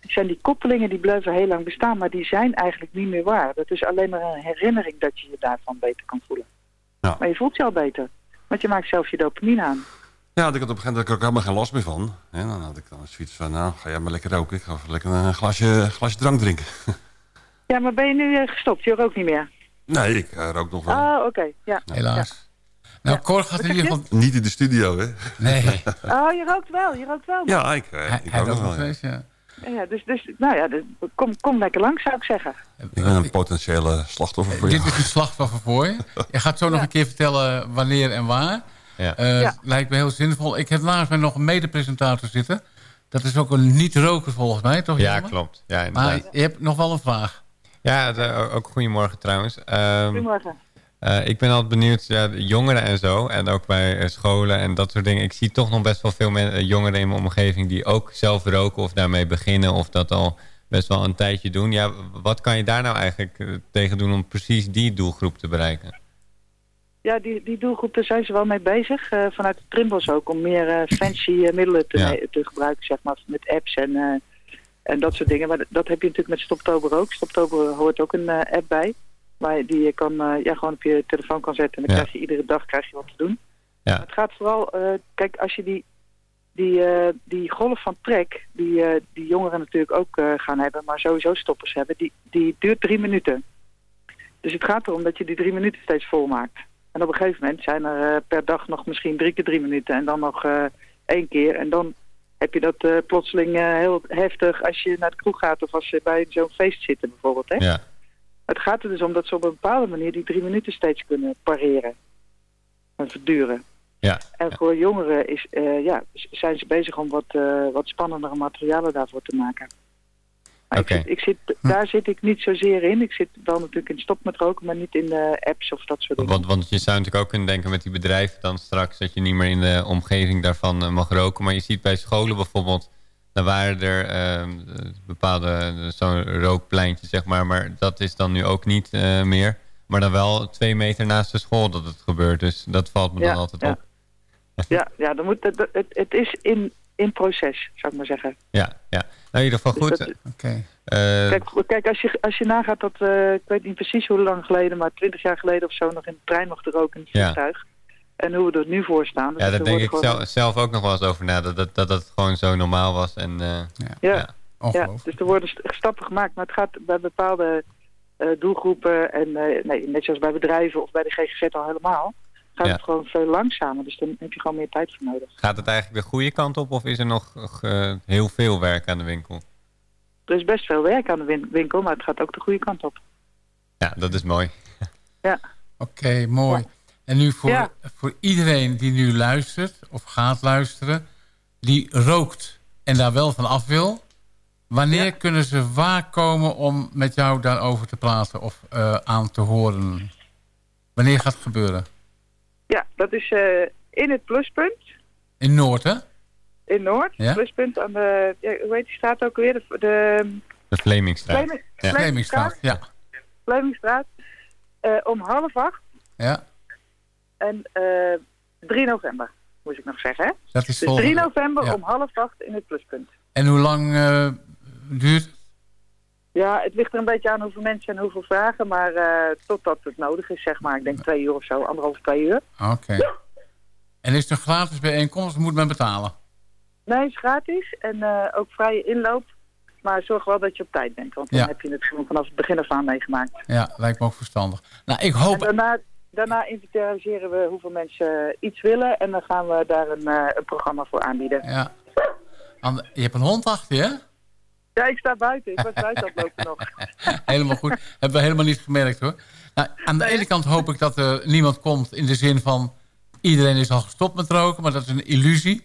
Zijn die koppelingen die blijven heel lang bestaan, maar die zijn eigenlijk niet meer waar. Dat is alleen maar een herinnering dat je je daarvan beter kan voelen. Ja. Maar je voelt je al beter. Want je maakt zelf je dopamine aan. Ja, ik had op een gegeven moment ook helemaal geen last meer van. En dan had ik dan zoiets van, nou, ga jij maar lekker roken. Ik ga even lekker een glasje, glasje drank drinken. Ja, maar ben je nu eh, gestopt? Je rookt niet meer? Nee, ik eh, rook nog wel. Ah, oké. Ja. Helaas. Nou, Cor gaat in ieder geval... Niet in de studio, hè? Nee. Ja. Oh, je rookt wel. Je rookt wel. Ja, ik, eh, ik hij rook nog rookt wel, nog ja. ja. Ja, dus, dus, nou ja, dus, kom, kom lekker langs zou ik zeggen. Ik ben een potentiële slachtoffer voor Dit jou. is een slachtoffer voor je. Je gaat zo nog een keer vertellen wanneer en waar. Ja. Eh, Ja. Lijkt me heel zinvol. Ik heb naast mij nog een medepresentator zitten. Dat is ook een niet-roker volgens mij, toch? Ja, klopt. Ja, Maar je hebt nog wel een vraag. Ja, de- ook goedemorgen trouwens. Ehm, Goedemorgen. eh, ik ben altijd benieuwd, ja, de jongeren en zo, en ook bij eh, scholen en dat soort dingen. Ik zie toch nog best wel veel men- jongeren in mijn omgeving die ook zelf roken of daarmee beginnen of dat al best wel een tijdje doen. Ja, wat kan je daar nou eigenlijk tegen doen om precies die doelgroep te bereiken? Ja, die, die doelgroep, daar zijn ze wel mee bezig. eh, vanuit de Trimbos ook, om meer eh, fancy eh, middelen te, Ja. te gebruiken, zeg maar, met apps en, en dat soort dingen. Maar dat, heb je natuurlijk met Stoptober ook. Stoptober hoort ook een app bij, waar je, die je kan, ja, gewoon op je telefoon kan zetten. En dan Ja. krijg je iedere dag krijg je wat te doen. Ja. Het gaat vooral, kijk, als je die, die, die golf van trek, die, die jongeren natuurlijk ook gaan hebben, maar sowieso stoppers hebben, die, die duurt drie minuten. Dus het gaat erom dat je die drie minuten steeds vol maakt. En op een gegeven moment zijn er eh, per dag nog misschien drie keer drie minuten en dan nog eh, één keer. En dan heb je dat eh, plotseling heel heftig als je naar de kroeg gaat of als je bij zo'n feest zit bijvoorbeeld. Hè? Ja. Het gaat er dus om dat ze op een bepaalde manier die drie minuten steeds kunnen pareren en verduren. Ja. En voor jongeren is, ja, zijn ze bezig om wat, eh, wat spannendere materialen daarvoor te maken. Maar ik zit, ik zit, daar zit ik niet zozeer in. Ik zit wel natuurlijk in stop met roken, maar niet in de apps of dat soort dingen. Want, want je zou natuurlijk ook kunnen denken met die bedrijven dan straks... dat je niet meer in de omgeving daarvan eh, mag roken. Maar je ziet bij scholen bijvoorbeeld... dan waren er ehm, bepaalde eh, zo'n rookpleintje, zeg maar. Maar dat is dan nu ook niet eh, meer. Maar dan wel twee meter naast de school dat het gebeurt. Dus dat valt me dan altijd ja. op. Ja, ja dan moet, het, het, het is in, in proces, zou ik maar zeggen. Ja, ja. Nou, in ieder geval Dus goed. dat-. Eh, Kijk, kijk als, je, als je nagaat dat, eh, ik weet niet precies hoe lang geleden, maar twintig jaar geleden of zo nog in de trein mocht roken in het Ja. vliegtuig. En hoe we er nu voor staan. Dus Ja, daar denk ik gewoon- zelf, ook nog wel eens over na. Dat, dat, dat het gewoon zo normaal was. En, eh, Ja. Ja, dus er worden st- stappen gemaakt, maar het gaat bij bepaalde eh, doelgroepen en eh, nee, net zoals bij bedrijven of bij de GGZ al helemaal, gaat Ja. het gewoon veel langzamer. Dus dan heb je gewoon meer tijd voor nodig. Gaat het eigenlijk de goede kant op of is er nog eh, heel veel werk aan de winkel? Er is best veel werk aan de win- winkel, maar het gaat ook de goede kant op. Ja, dat is mooi. Ja. Oké, mooi. En nu voor, Ja. voor iedereen die nu luistert of gaat luisteren... die rookt en daar wel van af wil... wanneer kunnen ze waar komen om met jou daarover te praten of eh, aan te horen? Wanneer gaat het gebeuren? Ja, dat is eh, in het pluspunt In Noord, hè? in Noord. Ja. Pluspunt aan de, ja, hoe heet die straat ook weer? De, de De Vlemingstraat. Vleming- Ja. Vlemingstraat, ja. Vlemingstraat. Eh, om half acht ja. en eh 3 november, moet ik nog zeggen. Hè? Dat is dus volgende- 3 november ja. om half acht in het pluspunt. En hoe lang eh, duurt het? Ja, het ligt er een beetje aan hoeveel mensen en hoeveel vragen, maar eh, totdat het nodig is, zeg maar. Ik denk twee uur of zo, anderhalf, twee uur. Oké. En is het een gratis bijeenkomst of moet men betalen? Nee, het is gratis en eh, ook vrije inloop. Maar zorg wel dat je op tijd bent, want dan Ja. heb je het gewoon vanaf het begin af aan meegemaakt. Ja, lijkt me ook verstandig. Nou, ik En hoop... daarna, daarna inventariseren we hoeveel mensen iets willen en dan gaan we daar een, eh, een programma voor aanbieden. Ja. Je hebt een hond achter je, hè? Ja, ik sta buiten. Ik was buiten lopen nog. Helemaal goed. Hebben we helemaal niet gemerkt hoor. Nou, aan de ene kant hoop ik dat er niemand komt in de zin van... iedereen is al gestopt met roken, maar dat is een illusie.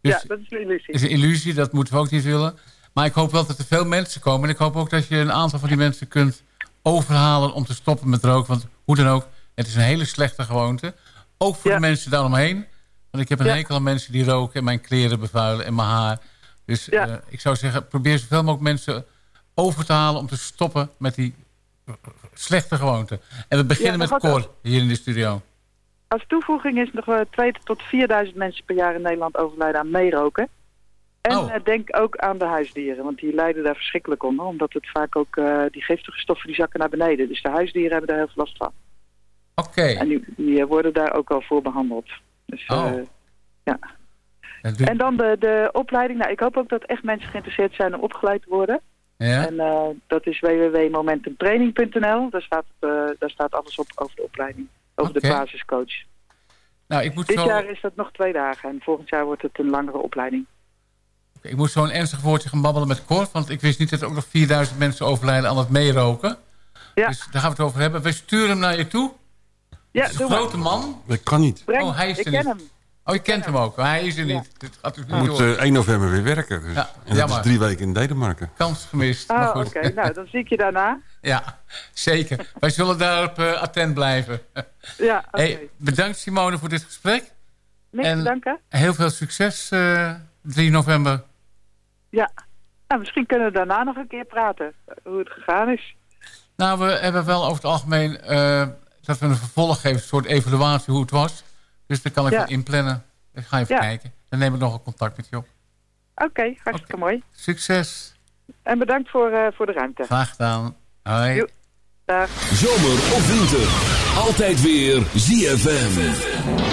Dus ja, dat is een illusie. is een illusie, dat moeten we ook niet willen. Maar ik hoop wel dat er veel mensen komen. En ik hoop ook dat je een aantal van die mensen kunt overhalen om te stoppen met roken. Want hoe dan ook, het is een hele slechte gewoonte. Ook voor de mensen daaromheen. Want ik heb een Ja. hekel aan mensen die roken en mijn kleren bevuilen en mijn haar. Dus eh, ik zou zeggen, probeer zoveel mogelijk mensen over te halen om te stoppen met die eh, slechte gewoonte. En we beginnen Ja, met Cor hier in de studio. Als toevoeging is nog wel 2 tot 4000 mensen per jaar in Nederland overlijden aan meeroken. En Oh. eh, denk ook aan de huisdieren, want die lijden daar verschrikkelijk onder. Omdat het vaak ook, eh, die giftige stoffen die zakken naar beneden. Dus de huisdieren hebben daar heel veel last van. Oké. En die, die eh, worden daar ook al voor behandeld. Dus, eh, Oh. ja. En dan de, de opleiding. Nou, ik hoop ook dat echt mensen geïnteresseerd zijn om opgeleid te worden. Ja? En eh, dat is www.momentumtraining.nl. Daar staat, eh, daar staat alles op over de opleiding. Over de basiscoach. Nou, ik moet Dit zo... jaar is dat nog twee dagen. En volgend jaar wordt het een langere opleiding. Ik moet zo'n ernstig woordje gaan babbelen met Cor. Want ik wist niet dat er ook nog 4000 mensen overlijden aan het meeroken. Ja. Dus daar gaan we het over hebben. We sturen hem naar je toe. Ja, Het is een grote man. Dat kan niet. Breng- oh, hij is ik ken niet. hem. Oh, je kent hem ook. Maar hij is er niet. Dit gaat dus niet moet door. eh, 1 november weer werken. Dus. Ja, en dat is drie weken in Denemarken. Kans gemist. maar goed. oké. Nou, dan zie ik je daarna. Ja, zeker. Wij zullen daarop eh, attent blijven. Ja, oké. hey, bedankt Simone voor dit gesprek. Niks en danken. heel veel succes eh 3 november. Ja. Nou, misschien kunnen we daarna nog een keer praten. eh, Hoe het gegaan is. Nou, we hebben wel over het algemeen eh, dat we een vervolg geven, een soort evaluatie hoe het was. Dus daar kan ik Ja. inplannen. Ik ga even Ja. kijken. Dan neem ik nog een contact met je op. Oké, hartstikke mooi. Succes. En bedankt voor, eh, voor de ruimte. Graag gedaan. Hoi. Jo. Dag. Zomer of winter. Altijd weer ZFM.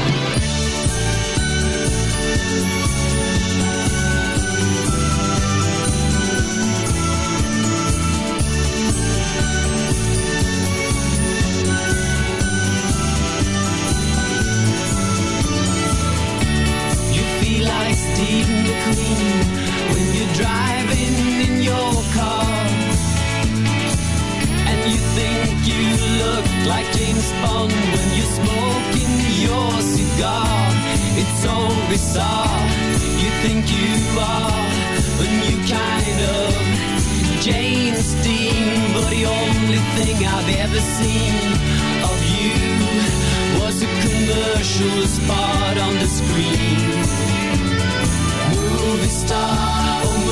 So bizarre. You think you are a new kind of James Dean, but the only thing I've ever seen of you was a commercial spot on the screen. Movie star, oh,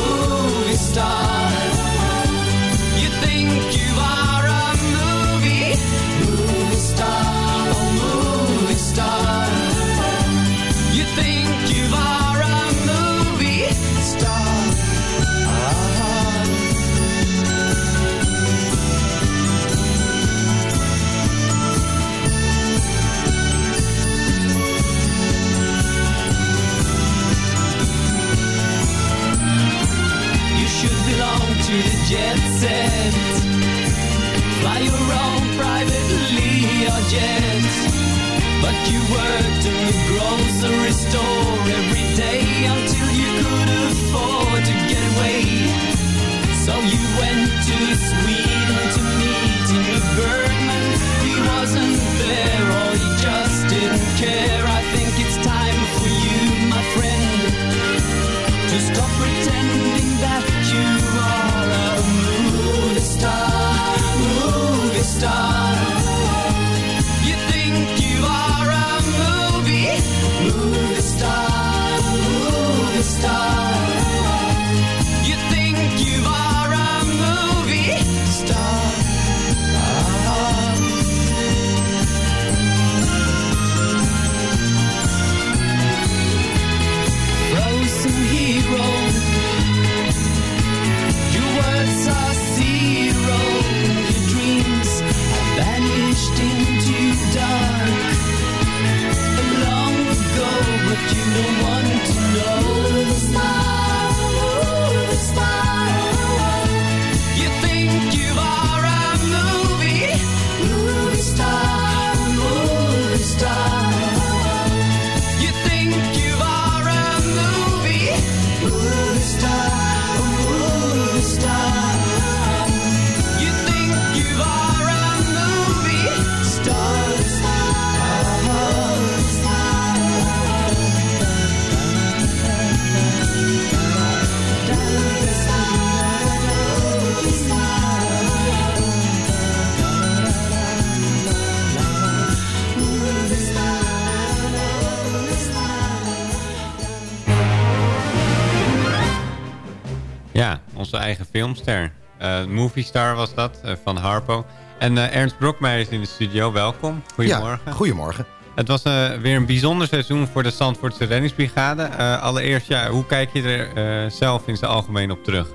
eigen filmster. Eh movie star was dat, eh, van Harpo. En eh, Ernst Brokmeijer is in de studio. Welkom. Goedemorgen. Ja, goedemorgen. Het was weer een bijzonder seizoen voor de Zandvoortse reddingsbrigade. Allereerst, ja, hoe kijk je er zelf in zijn algemeen op terug?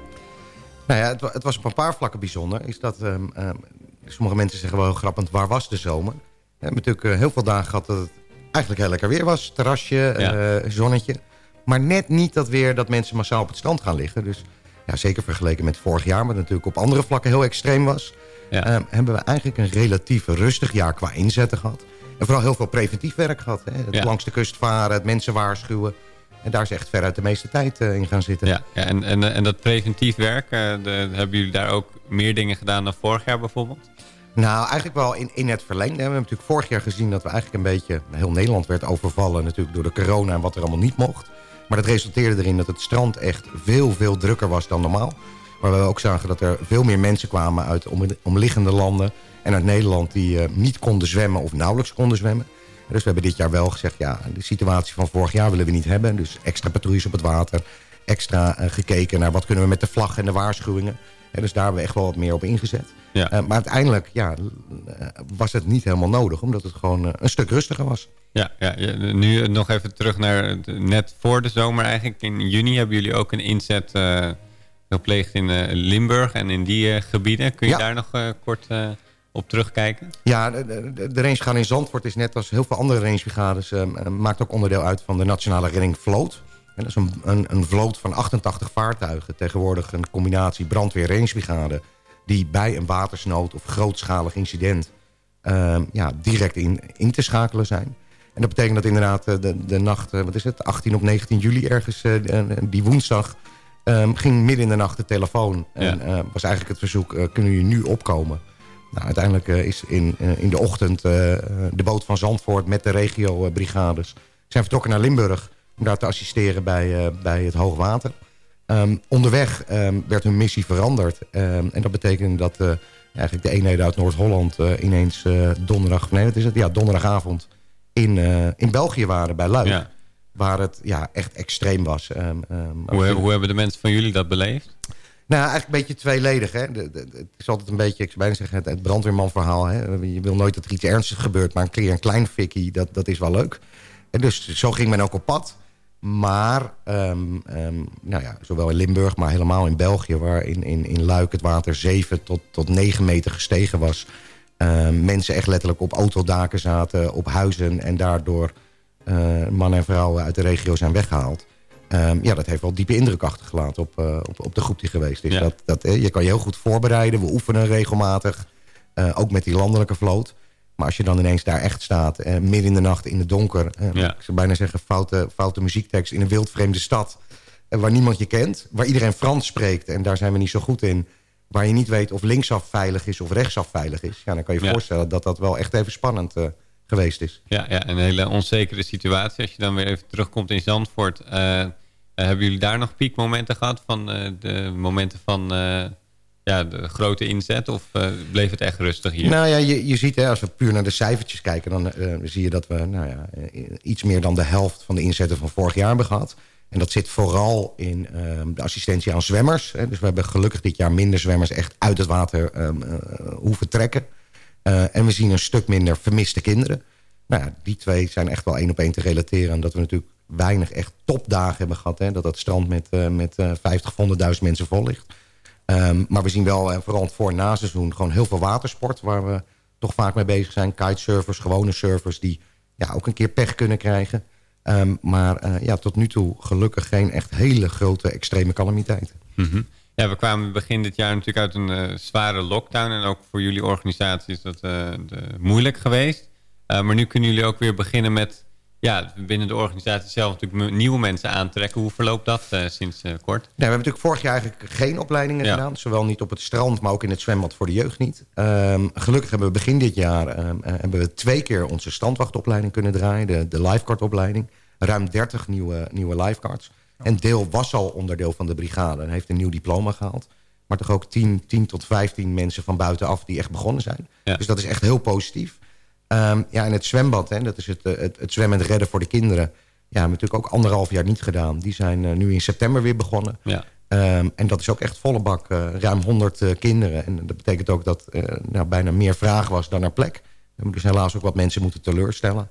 Nou ja, het, het was op een paar vlakken bijzonder. Is dat, ehm, ehm, sommige mensen zeggen wel grappig, waar was de zomer? We hebben natuurlijk heel veel dagen gehad dat het eigenlijk heel lekker weer was. Terrasje, zonnetje. Maar net niet dat weer dat mensen massaal op het strand gaan liggen. Dus ja, zeker vergeleken met vorig jaar, wat natuurlijk op andere vlakken heel extreem was. ehm, hebben we eigenlijk een relatief rustig jaar qua inzetten gehad. En vooral heel veel preventief werk gehad. Hè? Het Ja. langs de kust varen, het mensen waarschuwen. En daar is echt veruit de meeste tijd eh, in gaan zitten. Ja, ja en, en, en dat preventief werk, eh, de- hebben jullie daar ook meer dingen gedaan dan vorig jaar bijvoorbeeld? Nou, eigenlijk wel in, in het verlengde. We hebben natuurlijk vorig jaar gezien dat we eigenlijk een beetje... Heel Nederland werd overvallen natuurlijk door de corona en wat er allemaal niet mocht. Maar dat resulteerde erin dat het strand echt veel, veel drukker was dan normaal. Maar we ook zagen dat er veel meer mensen kwamen uit om, omliggende landen... en uit Nederland die eh, niet konden zwemmen of nauwelijks konden zwemmen. Dus we hebben dit jaar wel gezegd, ja, de situatie van vorig jaar willen we niet hebben. Dus extra patrouilles op het water, extra eh, gekeken naar wat kunnen we met de vlag en de waarschuwingen. Dus daar hebben we echt wel wat meer op ingezet. Ja. Eh, maar uiteindelijk ja, eh, was het niet helemaal nodig, omdat het gewoon eh, een stuk rustiger was. Ja, ja, nu nog even terug naar net voor de zomer eigenlijk. In juni hebben jullie ook een inzet gepleegd in Limburg en in die gebieden. Kun je Ja. daar nog kort op terugkijken? Ja, de, de, in Zandvoort is net als heel veel andere rangebrigades... maakt ook onderdeel uit van de Nationale Redding Vloot. En dat is een, een, een vloot van 88 vaartuigen. Tegenwoordig een combinatie brandweer rangebrigade... die bij een watersnood of grootschalig incident... eh, ja, direct in, in te schakelen zijn. En dat betekent dat inderdaad eh, de, de nacht, eh, wat is het, 18 op 19 juli ergens, eh, die woensdag... eh, ging midden in de nacht de telefoon. En was eigenlijk het verzoek, kunnen jullie nu opkomen? Nou, uiteindelijk is in, in de ochtend de boot van Zandvoort met de regio-brigades... zijn vertrokken naar Limburg om daar te assisteren bij, eh, bij het hoogwater. Ehm, onderweg ehm, werd hun missie veranderd. Ehm, en dat betekende dat eh, eigenlijk de eenheden uit Noord-Holland... eh, ineens donderdag, nee, wat is het? Ja, donderdagavond in, in België waren, bij Luik. Ja. Waar het ja, echt extreem was. Hoe, hoe hebben de mensen van jullie dat beleefd? nou, eigenlijk een beetje tweeledig. Hè? De- de- de- het is altijd een beetje, ik zou bijna zeggen, het, het brandweermanverhaal. Hè? Je wil nooit dat er iets ernstigs gebeurt, maar een keer een klein fikkie, dat, dat is wel leuk. En dus zo ging men ook op pad. Maar, ehm, ehm, nou ja, zowel in Limburg, maar helemaal in België... waar in, in, in Luik het water 7 tot, tot 9 meter gestegen was... Ehm, mensen echt letterlijk op autodaken zaten, op huizen... en daardoor eh, mannen en vrouwen uit de regio zijn weggehaald. Ja, dat heeft wel diepe indruk achtergelaten op, eh, op, op de groep die geweest is. Dat, dat, eh, je kan je heel goed voorbereiden. We oefenen regelmatig, ook met die landelijke vloot. Maar als je dan ineens daar echt staat, eh, midden in de nacht in het donker... eh, Ja. ik zou bijna zeggen foute, foute muziektekst in een wildvreemde stad... eh, waar niemand je kent, waar iedereen Frans spreekt... en daar zijn we niet zo goed in... waar je niet weet of linksaf veilig is of rechtsaf veilig is... Ja, dan kan je je Ja. voorstellen dat dat wel echt even spannend geweest is. Ja, ja, een hele onzekere situatie. Als je dan weer even terugkomt in Zandvoort. hebben jullie daar nog piekmomenten gehad? Van de momenten van ja, de grote inzet? Of eh, bleef het echt rustig hier? Nou ja, je, je ziet, hè, als we puur naar de cijfertjes kijken... dan eh, zie je dat we nou ja, eh, iets meer dan de helft van de inzetten van vorig jaar hebben gehad. En dat zit vooral in eh, de assistentie aan zwemmers. Hè. Dus we hebben gelukkig dit jaar minder zwemmers echt uit het water ehm, eh, hoeven trekken. En we zien een stuk minder vermiste kinderen. Nou ja, die twee zijn echt wel één op één te relateren. En dat we natuurlijk weinig echt topdagen hebben gehad. Hè. Dat dat strand met, met eh 50 of 100.000 mensen vol ligt. Ehm, maar we zien wel, eh, vooral het voor- en na-seizoen... gewoon heel veel watersport waar we toch vaak mee bezig zijn. Kitesurfers, gewone surfers die ja, ook een keer pech kunnen krijgen. Ehm, maar eh, ja, tot nu toe gelukkig geen echt hele grote extreme calamiteiten. Mhm. Ja, we kwamen begin dit jaar natuurlijk uit een eh, zware lockdown. En ook voor jullie organisatie is dat de- moeilijk geweest. Maar nu kunnen jullie ook weer beginnen met... Ja, binnen de organisatie zelf natuurlijk nieuwe mensen aantrekken. Hoe verloopt dat eh, sinds eh, kort? Nou, we hebben natuurlijk vorig jaar eigenlijk geen opleidingen Ja. gedaan. Zowel niet op het strand, maar ook in het zwembad voor de jeugd niet. Ehm, gelukkig hebben we begin dit jaar ehm, eh, hebben we twee keer onze standwachtopleiding kunnen draaien. De, de lifeguardopleiding. Ruim 30 nieuwe, nieuwe lifeguards. En deel was al onderdeel van de brigade en heeft een nieuw diploma gehaald. Maar toch ook 10, 10 tot 15 mensen van buitenaf die echt begonnen zijn. Ja. Dus dat is echt heel positief. Ehm, ja, en het zwembad, hè, dat is het, eh, het, het zwemmen en redden voor de kinderen. Ja, hebben we natuurlijk ook anderhalf jaar niet gedaan. Die zijn eh, nu in september weer begonnen. Ja. Ehm, en dat is ook echt volle bak, eh, ruim 100 eh, kinderen. En dat betekent ook dat er nou, bijna meer vraag was dan naar plek. We hebben dus helaas ook wat mensen moeten teleurstellen.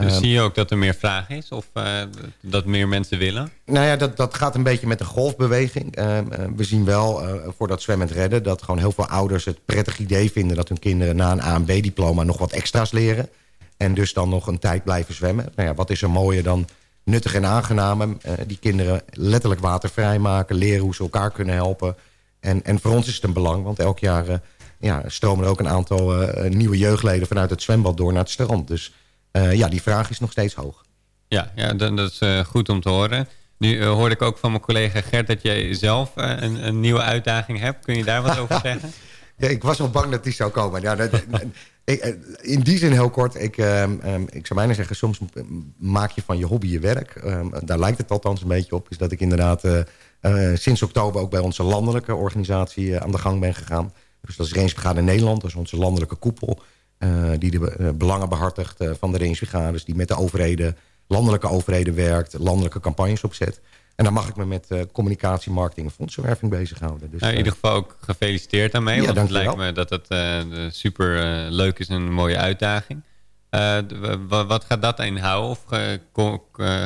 Dus zie je ook dat er meer vraag is? Of eh, dat meer mensen willen? nou ja, dat, dat gaat een beetje met de golfbeweging. Ehm, eh, we zien wel eh, voor dat zwemmen en redden... dat gewoon heel veel ouders het prettig idee vinden... dat hun kinderen na een A en B-diploma nog wat extra's leren. En dus dan nog een tijd blijven zwemmen. Nou ja, wat is er mooier dan nuttig en aangenaam... die kinderen letterlijk watervrij maken... leren hoe ze elkaar kunnen helpen. En, en voor ons is het een belang, want elk jaar... ja, stromen er ook een aantal nieuwe jeugdleden... vanuit het zwembad door naar het strand. Dus eh, ja, die vraag is nog steeds hoog. Ja, ja dat, dat is eh, goed om te horen. Nu eh, hoorde ik ook van mijn collega Gert dat jij zelf een, een nieuwe uitdaging hebt. Kun je daar wat over zeggen? Ja, ik was al bang dat die zou komen. Ja, dat, ik, in die zin heel kort. Ik, ehm, ehm, ik zou bijna zeggen, soms maak je van je hobby je werk. Ehm, daar lijkt het althans een beetje op. Is dat ik inderdaad sinds oktober ook bij onze landelijke organisatie aan de gang ben gegaan. Dus dat is Rangebrigade Nederland. Dat is onze landelijke koepel. Eh, die de eh, belangen behartigt eh, van de rangebrigades. Die met de overheden, landelijke overheden werkt. Landelijke campagnes opzet. En dan mag ik me met communicatie, marketing en fondsenwerving bezighouden. Dus, Nou, in ieder geval ook gefeliciteerd daarmee. Ja, want het lijkt me dat het super leuk is en een mooie uitdaging. Wat gaat dat inhouden? Of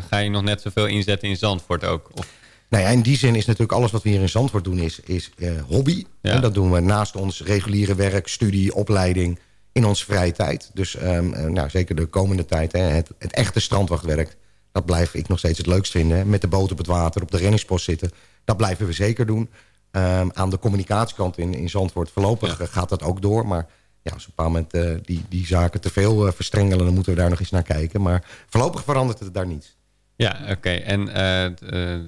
ga je nog net zoveel inzetten in Zandvoort ook? Of, Nou ja, in die zin is natuurlijk alles wat we hier in Zandvoort doen... is, is hobby. Ja. En dat doen we naast ons reguliere werk, studie, opleiding... in onze vrije tijd. Dus ehm, eh, nou, zeker de komende tijd, hè, het, het echte strandwachtwerk... dat blijf ik nog steeds het leukst vinden. hè. Met de boot op het water, op de reddingspost zitten. Dat blijven we zeker doen. Ehm, aan de communicatiekant in, in Zandvoort voorlopig eh, gaat dat ook door. Maar ja, als op een bepaald moment eh, die, die zaken te veel verstrengelen... dan moeten we daar nog eens naar kijken. Maar voorlopig verandert het daar niets. Ja, oké. En eh, eh,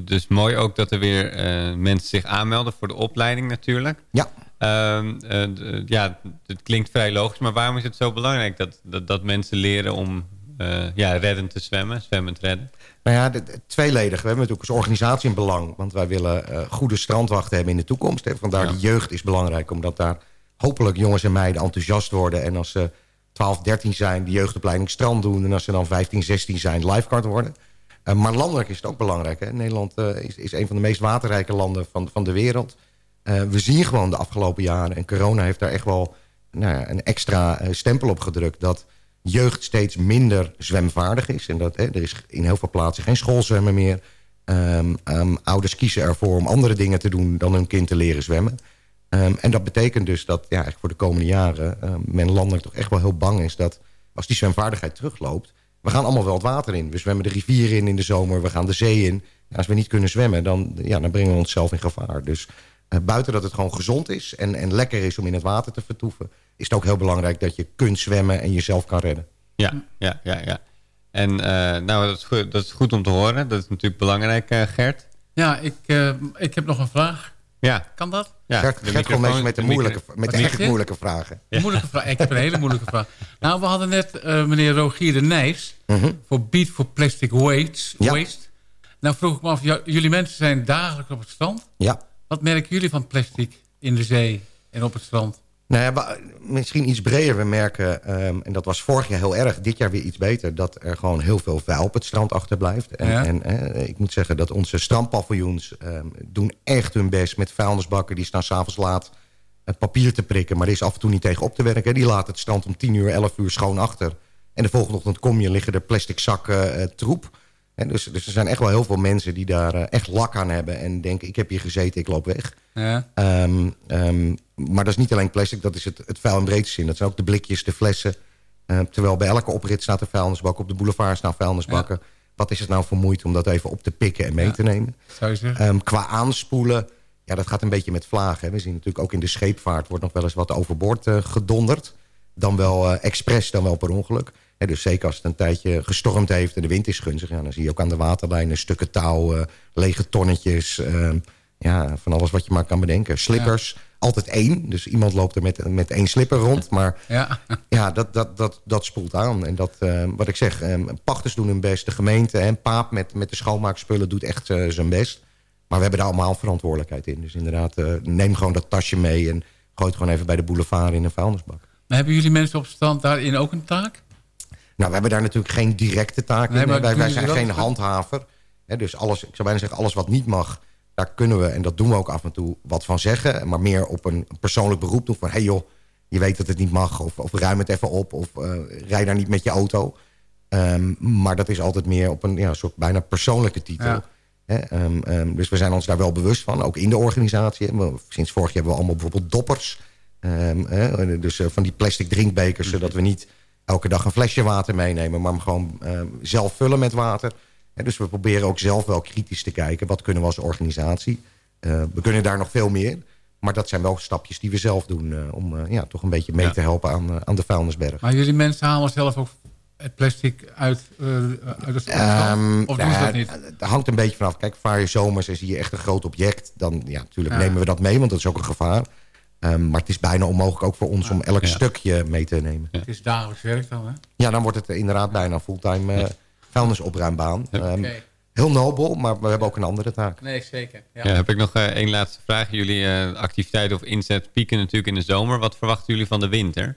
dus mooi ook dat er weer eh, mensen zich aanmelden voor de opleiding natuurlijk. Ja. Ehm, eh, ja, het klinkt vrij logisch, maar waarom is het zo belangrijk dat, dat, dat mensen leren om ja, reddend te zwemmen, zwemmend redden? Nou ja, tweeledig. We hebben natuurlijk als organisatie een belang. Want wij willen goede strandwachten hebben in de toekomst. Hè. Vandaar de jeugd is belangrijk. Omdat daar hopelijk jongens en meiden enthousiast worden. En als ze 12, 13 zijn, de jeugdopleiding strand doen. En als ze dan 15, 16 zijn, lifeguard worden. Eh, maar landelijk is het ook belangrijk. Hè. Nederland eh, is, is een van de meest waterrijke landen van, van de wereld. Eh, we zien gewoon de afgelopen jaren... en corona heeft daar echt wel nou ja, een extra stempel op gedrukt... dat jeugd steeds minder zwemvaardig is. En dat, hè, er is in heel veel plaatsen geen schoolzwemmen meer. Ehm, ehm, ouders kiezen ervoor om andere dingen te doen... dan hun kind te leren zwemmen. Ehm, en dat betekent dus dat ja, eigenlijk voor de komende jaren... ehm, men landelijk toch echt wel heel bang is dat... als die zwemvaardigheid terugloopt... we gaan allemaal wel het water in. We zwemmen de rivier in in de zomer, we gaan de zee in. Ja, als we niet kunnen zwemmen, dan, ja, dan brengen we onszelf in gevaar. Dus eh, buiten dat het gewoon gezond is en, en lekker is om in het water te vertoeven... is het ook heel belangrijk dat je kunt zwemmen en jezelf kan redden. Ja, ja, ja. ja. En eh, nou, dat is, goed, dat is goed om te horen. Dat is natuurlijk belangrijk, eh, Gert. Ja, ik, eh, ik heb nog een vraag. Ja. Kan dat? Ja, Gert, de Gert microfoon- met de, de moeilijke, met de echt moeilijke vragen. Een moeilijke vraag. Ik heb een hele moeilijke vraag. Nou, we hadden net eh, meneer Rogier de Nijs... Mhm. voor Beat for Plastic Waste. Ja. waste. Nou vroeg ik me af, jullie mensen zijn dagelijks op het strand. Ja. Wat merken jullie van plastic in de zee en op het strand? Nou ja, misschien iets breder. We merken, ehm, en dat was vorig jaar heel erg, dit jaar weer iets beter... dat er gewoon heel veel vuil op het strand achterblijft. En, Ja. en eh, ik moet zeggen dat onze strandpaviljoens ehm, doen echt hun best... met vuilnisbakken, die staan s'avonds laat het papier te prikken... maar er is af en toe niet tegen op te werken. Die laten het strand om 10 uur, 11 uur schoon achter. En de volgende ochtend kom je, liggen er plastic zakken eh, troep... En dus, dus er zijn echt wel heel veel mensen die daar eh, echt lak aan hebben... en denken, ik heb hier gezeten, ik loop weg. Ja. Ehm, ehm, maar dat is niet alleen plastic, dat is het, het vuil in breedste zin. Dat zijn ook de blikjes, de flessen. Eh, terwijl bij elke oprit staat een vuilnisbak. Op de boulevard staan vuilnisbakken. Wat is het nou voor moeite om dat even op te pikken en mee te nemen? Zou je zeggen? Ehm, qua aanspoelen, ja, dat gaat een beetje met vlagen. Hè. We zien natuurlijk ook in de scheepvaart wordt nog wel eens wat overboord eh, gedonderd. Dan wel eh, expres, dan wel per ongeluk. Dus zeker als het een tijdje gestormd heeft en de wind is gunstig... Ja, dan zie je ook aan de waterlijnen stukken touw, eh, lege tonnetjes... ehm, ja, van alles wat je maar kan bedenken. Slippers, altijd één. Dus iemand loopt er met, met één slipper rond. Maar Ja. ja, dat, dat, dat, dat spoelt aan. En dat, eh, wat ik zeg, eh, pachters doen hun best. De gemeente en Paap met, met de schoonmaakspullen doet echt eh, zijn best. Maar we hebben daar allemaal verantwoordelijkheid in. Dus inderdaad, eh, neem gewoon dat tasje mee... en gooi het gewoon even bij de boulevard in een vuilnisbak. Maar hebben jullie mensen op het strand daarin ook een taak? Nou, we hebben daar natuurlijk geen directe taak Nee, in. Wij, zijn geen handhaver. Hè, dus alles, ik zou bijna zeggen, alles wat niet mag... daar kunnen we, en dat doen we ook af en toe, wat van zeggen. Maar meer op een persoonlijk beroep doen van... hé hey joh, je weet dat het niet mag. Of, of ruim het even op. Of eh rij daar niet met je auto. Ehm, maar dat is altijd meer op een ja, soort bijna persoonlijke titel. Ja. Hè, ehm, ehm, dus we zijn ons daar wel bewust van. Ook in de organisatie. We- Sinds vorig jaar hebben we allemaal bijvoorbeeld doppers. Hè, dus eh, van die plastic drinkbekers. Zodat we niet elke dag een flesje water meenemen. Maar hem gewoon ehm, zelf vullen met water. Dus we proberen ook zelf wel kritisch te kijken. Wat kunnen we als organisatie? Eh, we kunnen daar nog veel meer. Maar dat zijn wel stapjes die we zelf doen. eh, om eh, ja, toch een beetje mee Ja. te helpen aan, aan de vuilnisberg. Maar jullie mensen halen zelf ook het plastic uit, uit het strand? Ehm, of doen ze nou, dat niet? Het hangt een beetje vanaf. Kijk, vaar je zomers en zie je echt een groot object... dan ja, natuurlijk Ja. nemen we dat mee, want dat is ook een gevaar. Ehm, maar het is bijna onmogelijk ook voor ons om elk Ja. stukje mee te nemen. Het is dagelijks werk dan, hè? Ja, dan wordt het inderdaad bijna fulltime eh vuilnisopruimbaan. Ehm. Heel nobel, maar we hebben ook een andere taak. Nee, zeker. Ja. Ja, heb ik nog eh, één laatste vraag. Jullie eh, activiteiten of inzet pieken natuurlijk in de zomer. Wat verwachten jullie van de winter?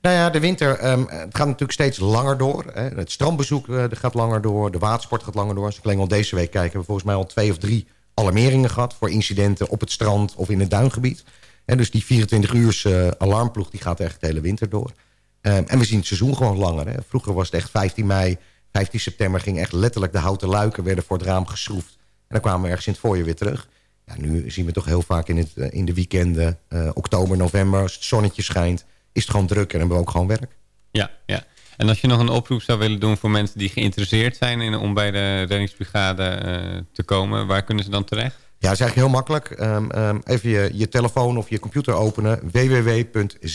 Nou ja, de winter ehm, het gaat natuurlijk steeds langer door. Hè. Het strandbezoek eh, dat gaat langer door. De watersport gaat langer door. Als ik alleen al deze week kijk... hebben we volgens mij al twee of drie alarmeringen gehad... voor incidenten op het strand of in het duingebied. En dus die 24 uur eh, alarmploeg die gaat echt de hele winter door. Ehm, en we zien het seizoen gewoon langer. Hè. Vroeger was het echt 15 mei, 15 september... ging echt letterlijk de houten luiken werden voor het raam geschroefd. En dan kwamen we ergens in het voorjaar weer terug. Ja, nu zien we toch heel vaak in, het, eh, in de weekenden... eh, oktober, november, als het zonnetje schijnt... is het gewoon druk en hebben we ook gewoon werk. Ja, ja. En als je nog een oproep zou willen doen voor mensen die geïnteresseerd zijn... In, om bij de reddingsbrigade eh, te komen, waar kunnen ze dan terecht? Ja, dat is eigenlijk heel makkelijk. Ehm, ehm, even je, je telefoon of je computer openen. www.zrb.info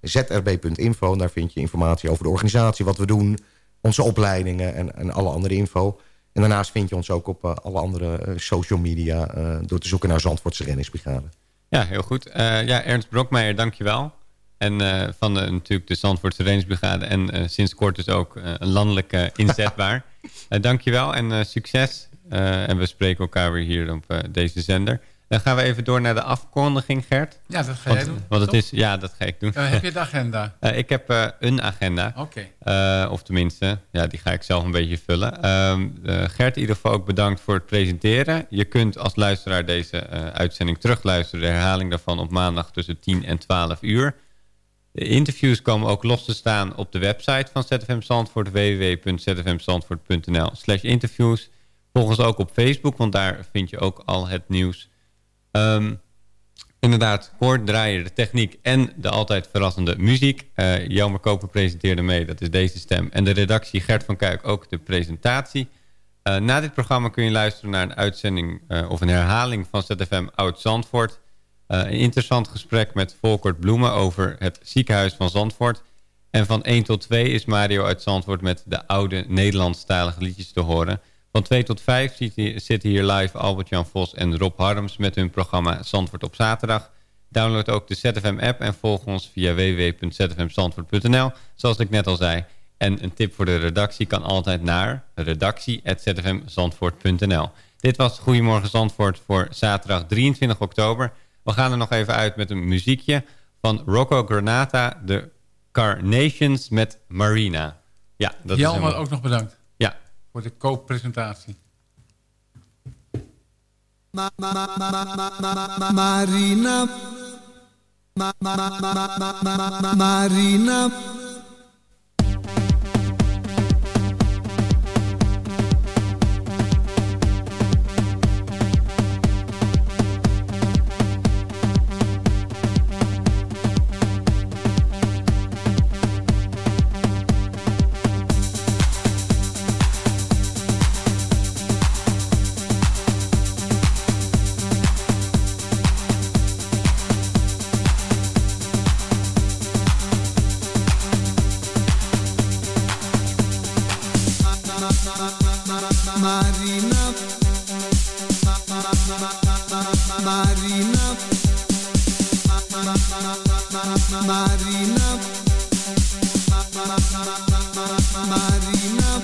zrb.info. En daar vind je informatie over de organisatie, wat we doen... onze opleidingen en, en alle andere info. En daarnaast vind je ons ook op eh, alle andere eh, social media... eh, door te zoeken naar Zandvoortse Renningsbrigade. Ja, heel goed. Ja, Ernst Brokmeijer, dankjewel. En van de, natuurlijk de Zandvoortse Reddingsbrigade en sinds kort dus ook een landelijke inzetbaar. uh, dankjewel en succes. Uh, en we spreken elkaar weer hier op uh, deze zender. Dan gaan we even door naar de afkondiging, Gert. Ja, dat ga want, jij doen. Want het is, ja, dat ga ik doen. Uh, heb je de agenda? Uh, ik heb uh, een agenda. Oké. Okay. of tenminste, ja, die ga ik zelf een beetje vullen. Um, Gert, in ieder geval ook bedankt voor het presenteren. Je kunt als luisteraar deze uitzending terugluisteren. De herhaling daarvan op maandag tussen 10 en 12 uur. De interviews komen ook los te staan op de website van ZFM Zandvoort. www.zfmzandvoort.nl slash interviews. Volgens ook op Facebook, want daar vind je ook al het nieuws. Um, inderdaad, Koord draaien de techniek en de altijd verrassende muziek. Uh, Jelmer Koper presenteerde mee, dat is deze stem. En de redactie Gert van Kuik ook de presentatie. Uh, na dit programma kun je luisteren naar een uitzending uh, of een herhaling van ZFM Oud Zandvoort. Eh, een interessant gesprek met Volkert Bloemen over het ziekenhuis van Zandvoort. En van 1 tot 2 is Mario uit Zandvoort met de oude Nederlandstalige liedjes te horen. Van 2 tot 5 ziet hier- zitten hier live Albert-Jan Vos en Rob Harms met hun programma Zandvoort op zaterdag. Download ook de ZFM-app en volg ons via www.zfmzandvoort.nl, zoals ik net al zei. En een tip voor de redactie kan altijd naar redactie.zfmzandvoort.nl. Dit was Goedemorgen Zandvoort voor zaterdag 23 oktober. We gaan er nog even uit met een muziekje van Rocco Granata, de Carnations met Marina. Ja, dat is Jelmer helemaal- ook nog bedankt voor de kooppresentatie. Marina. Marina. Marina. Marina. Marina. Marina.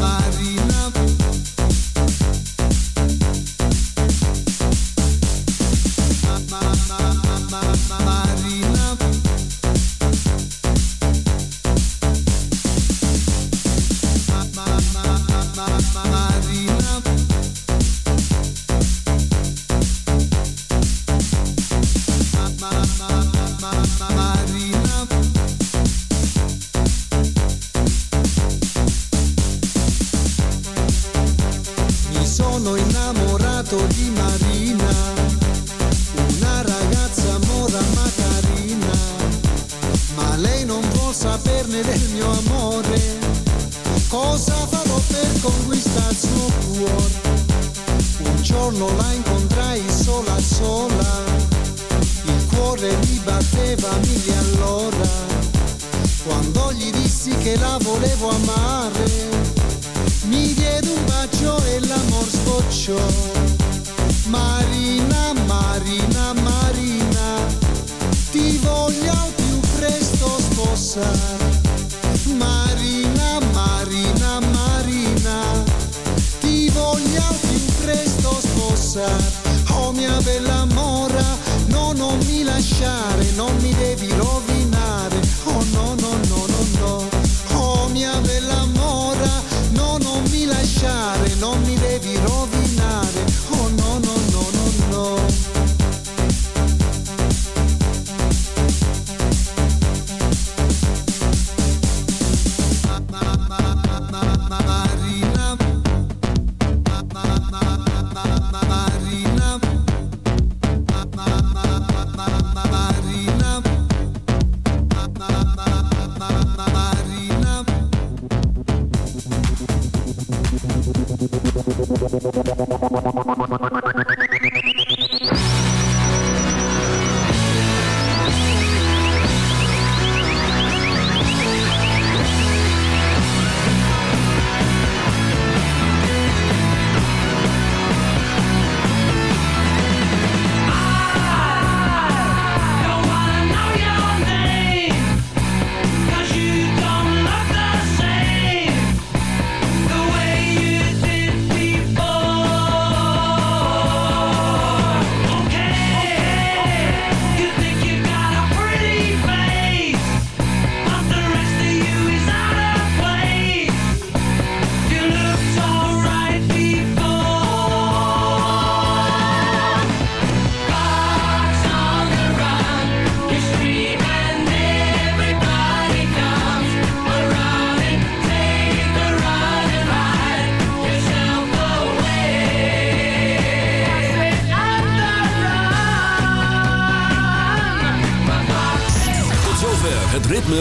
Marina.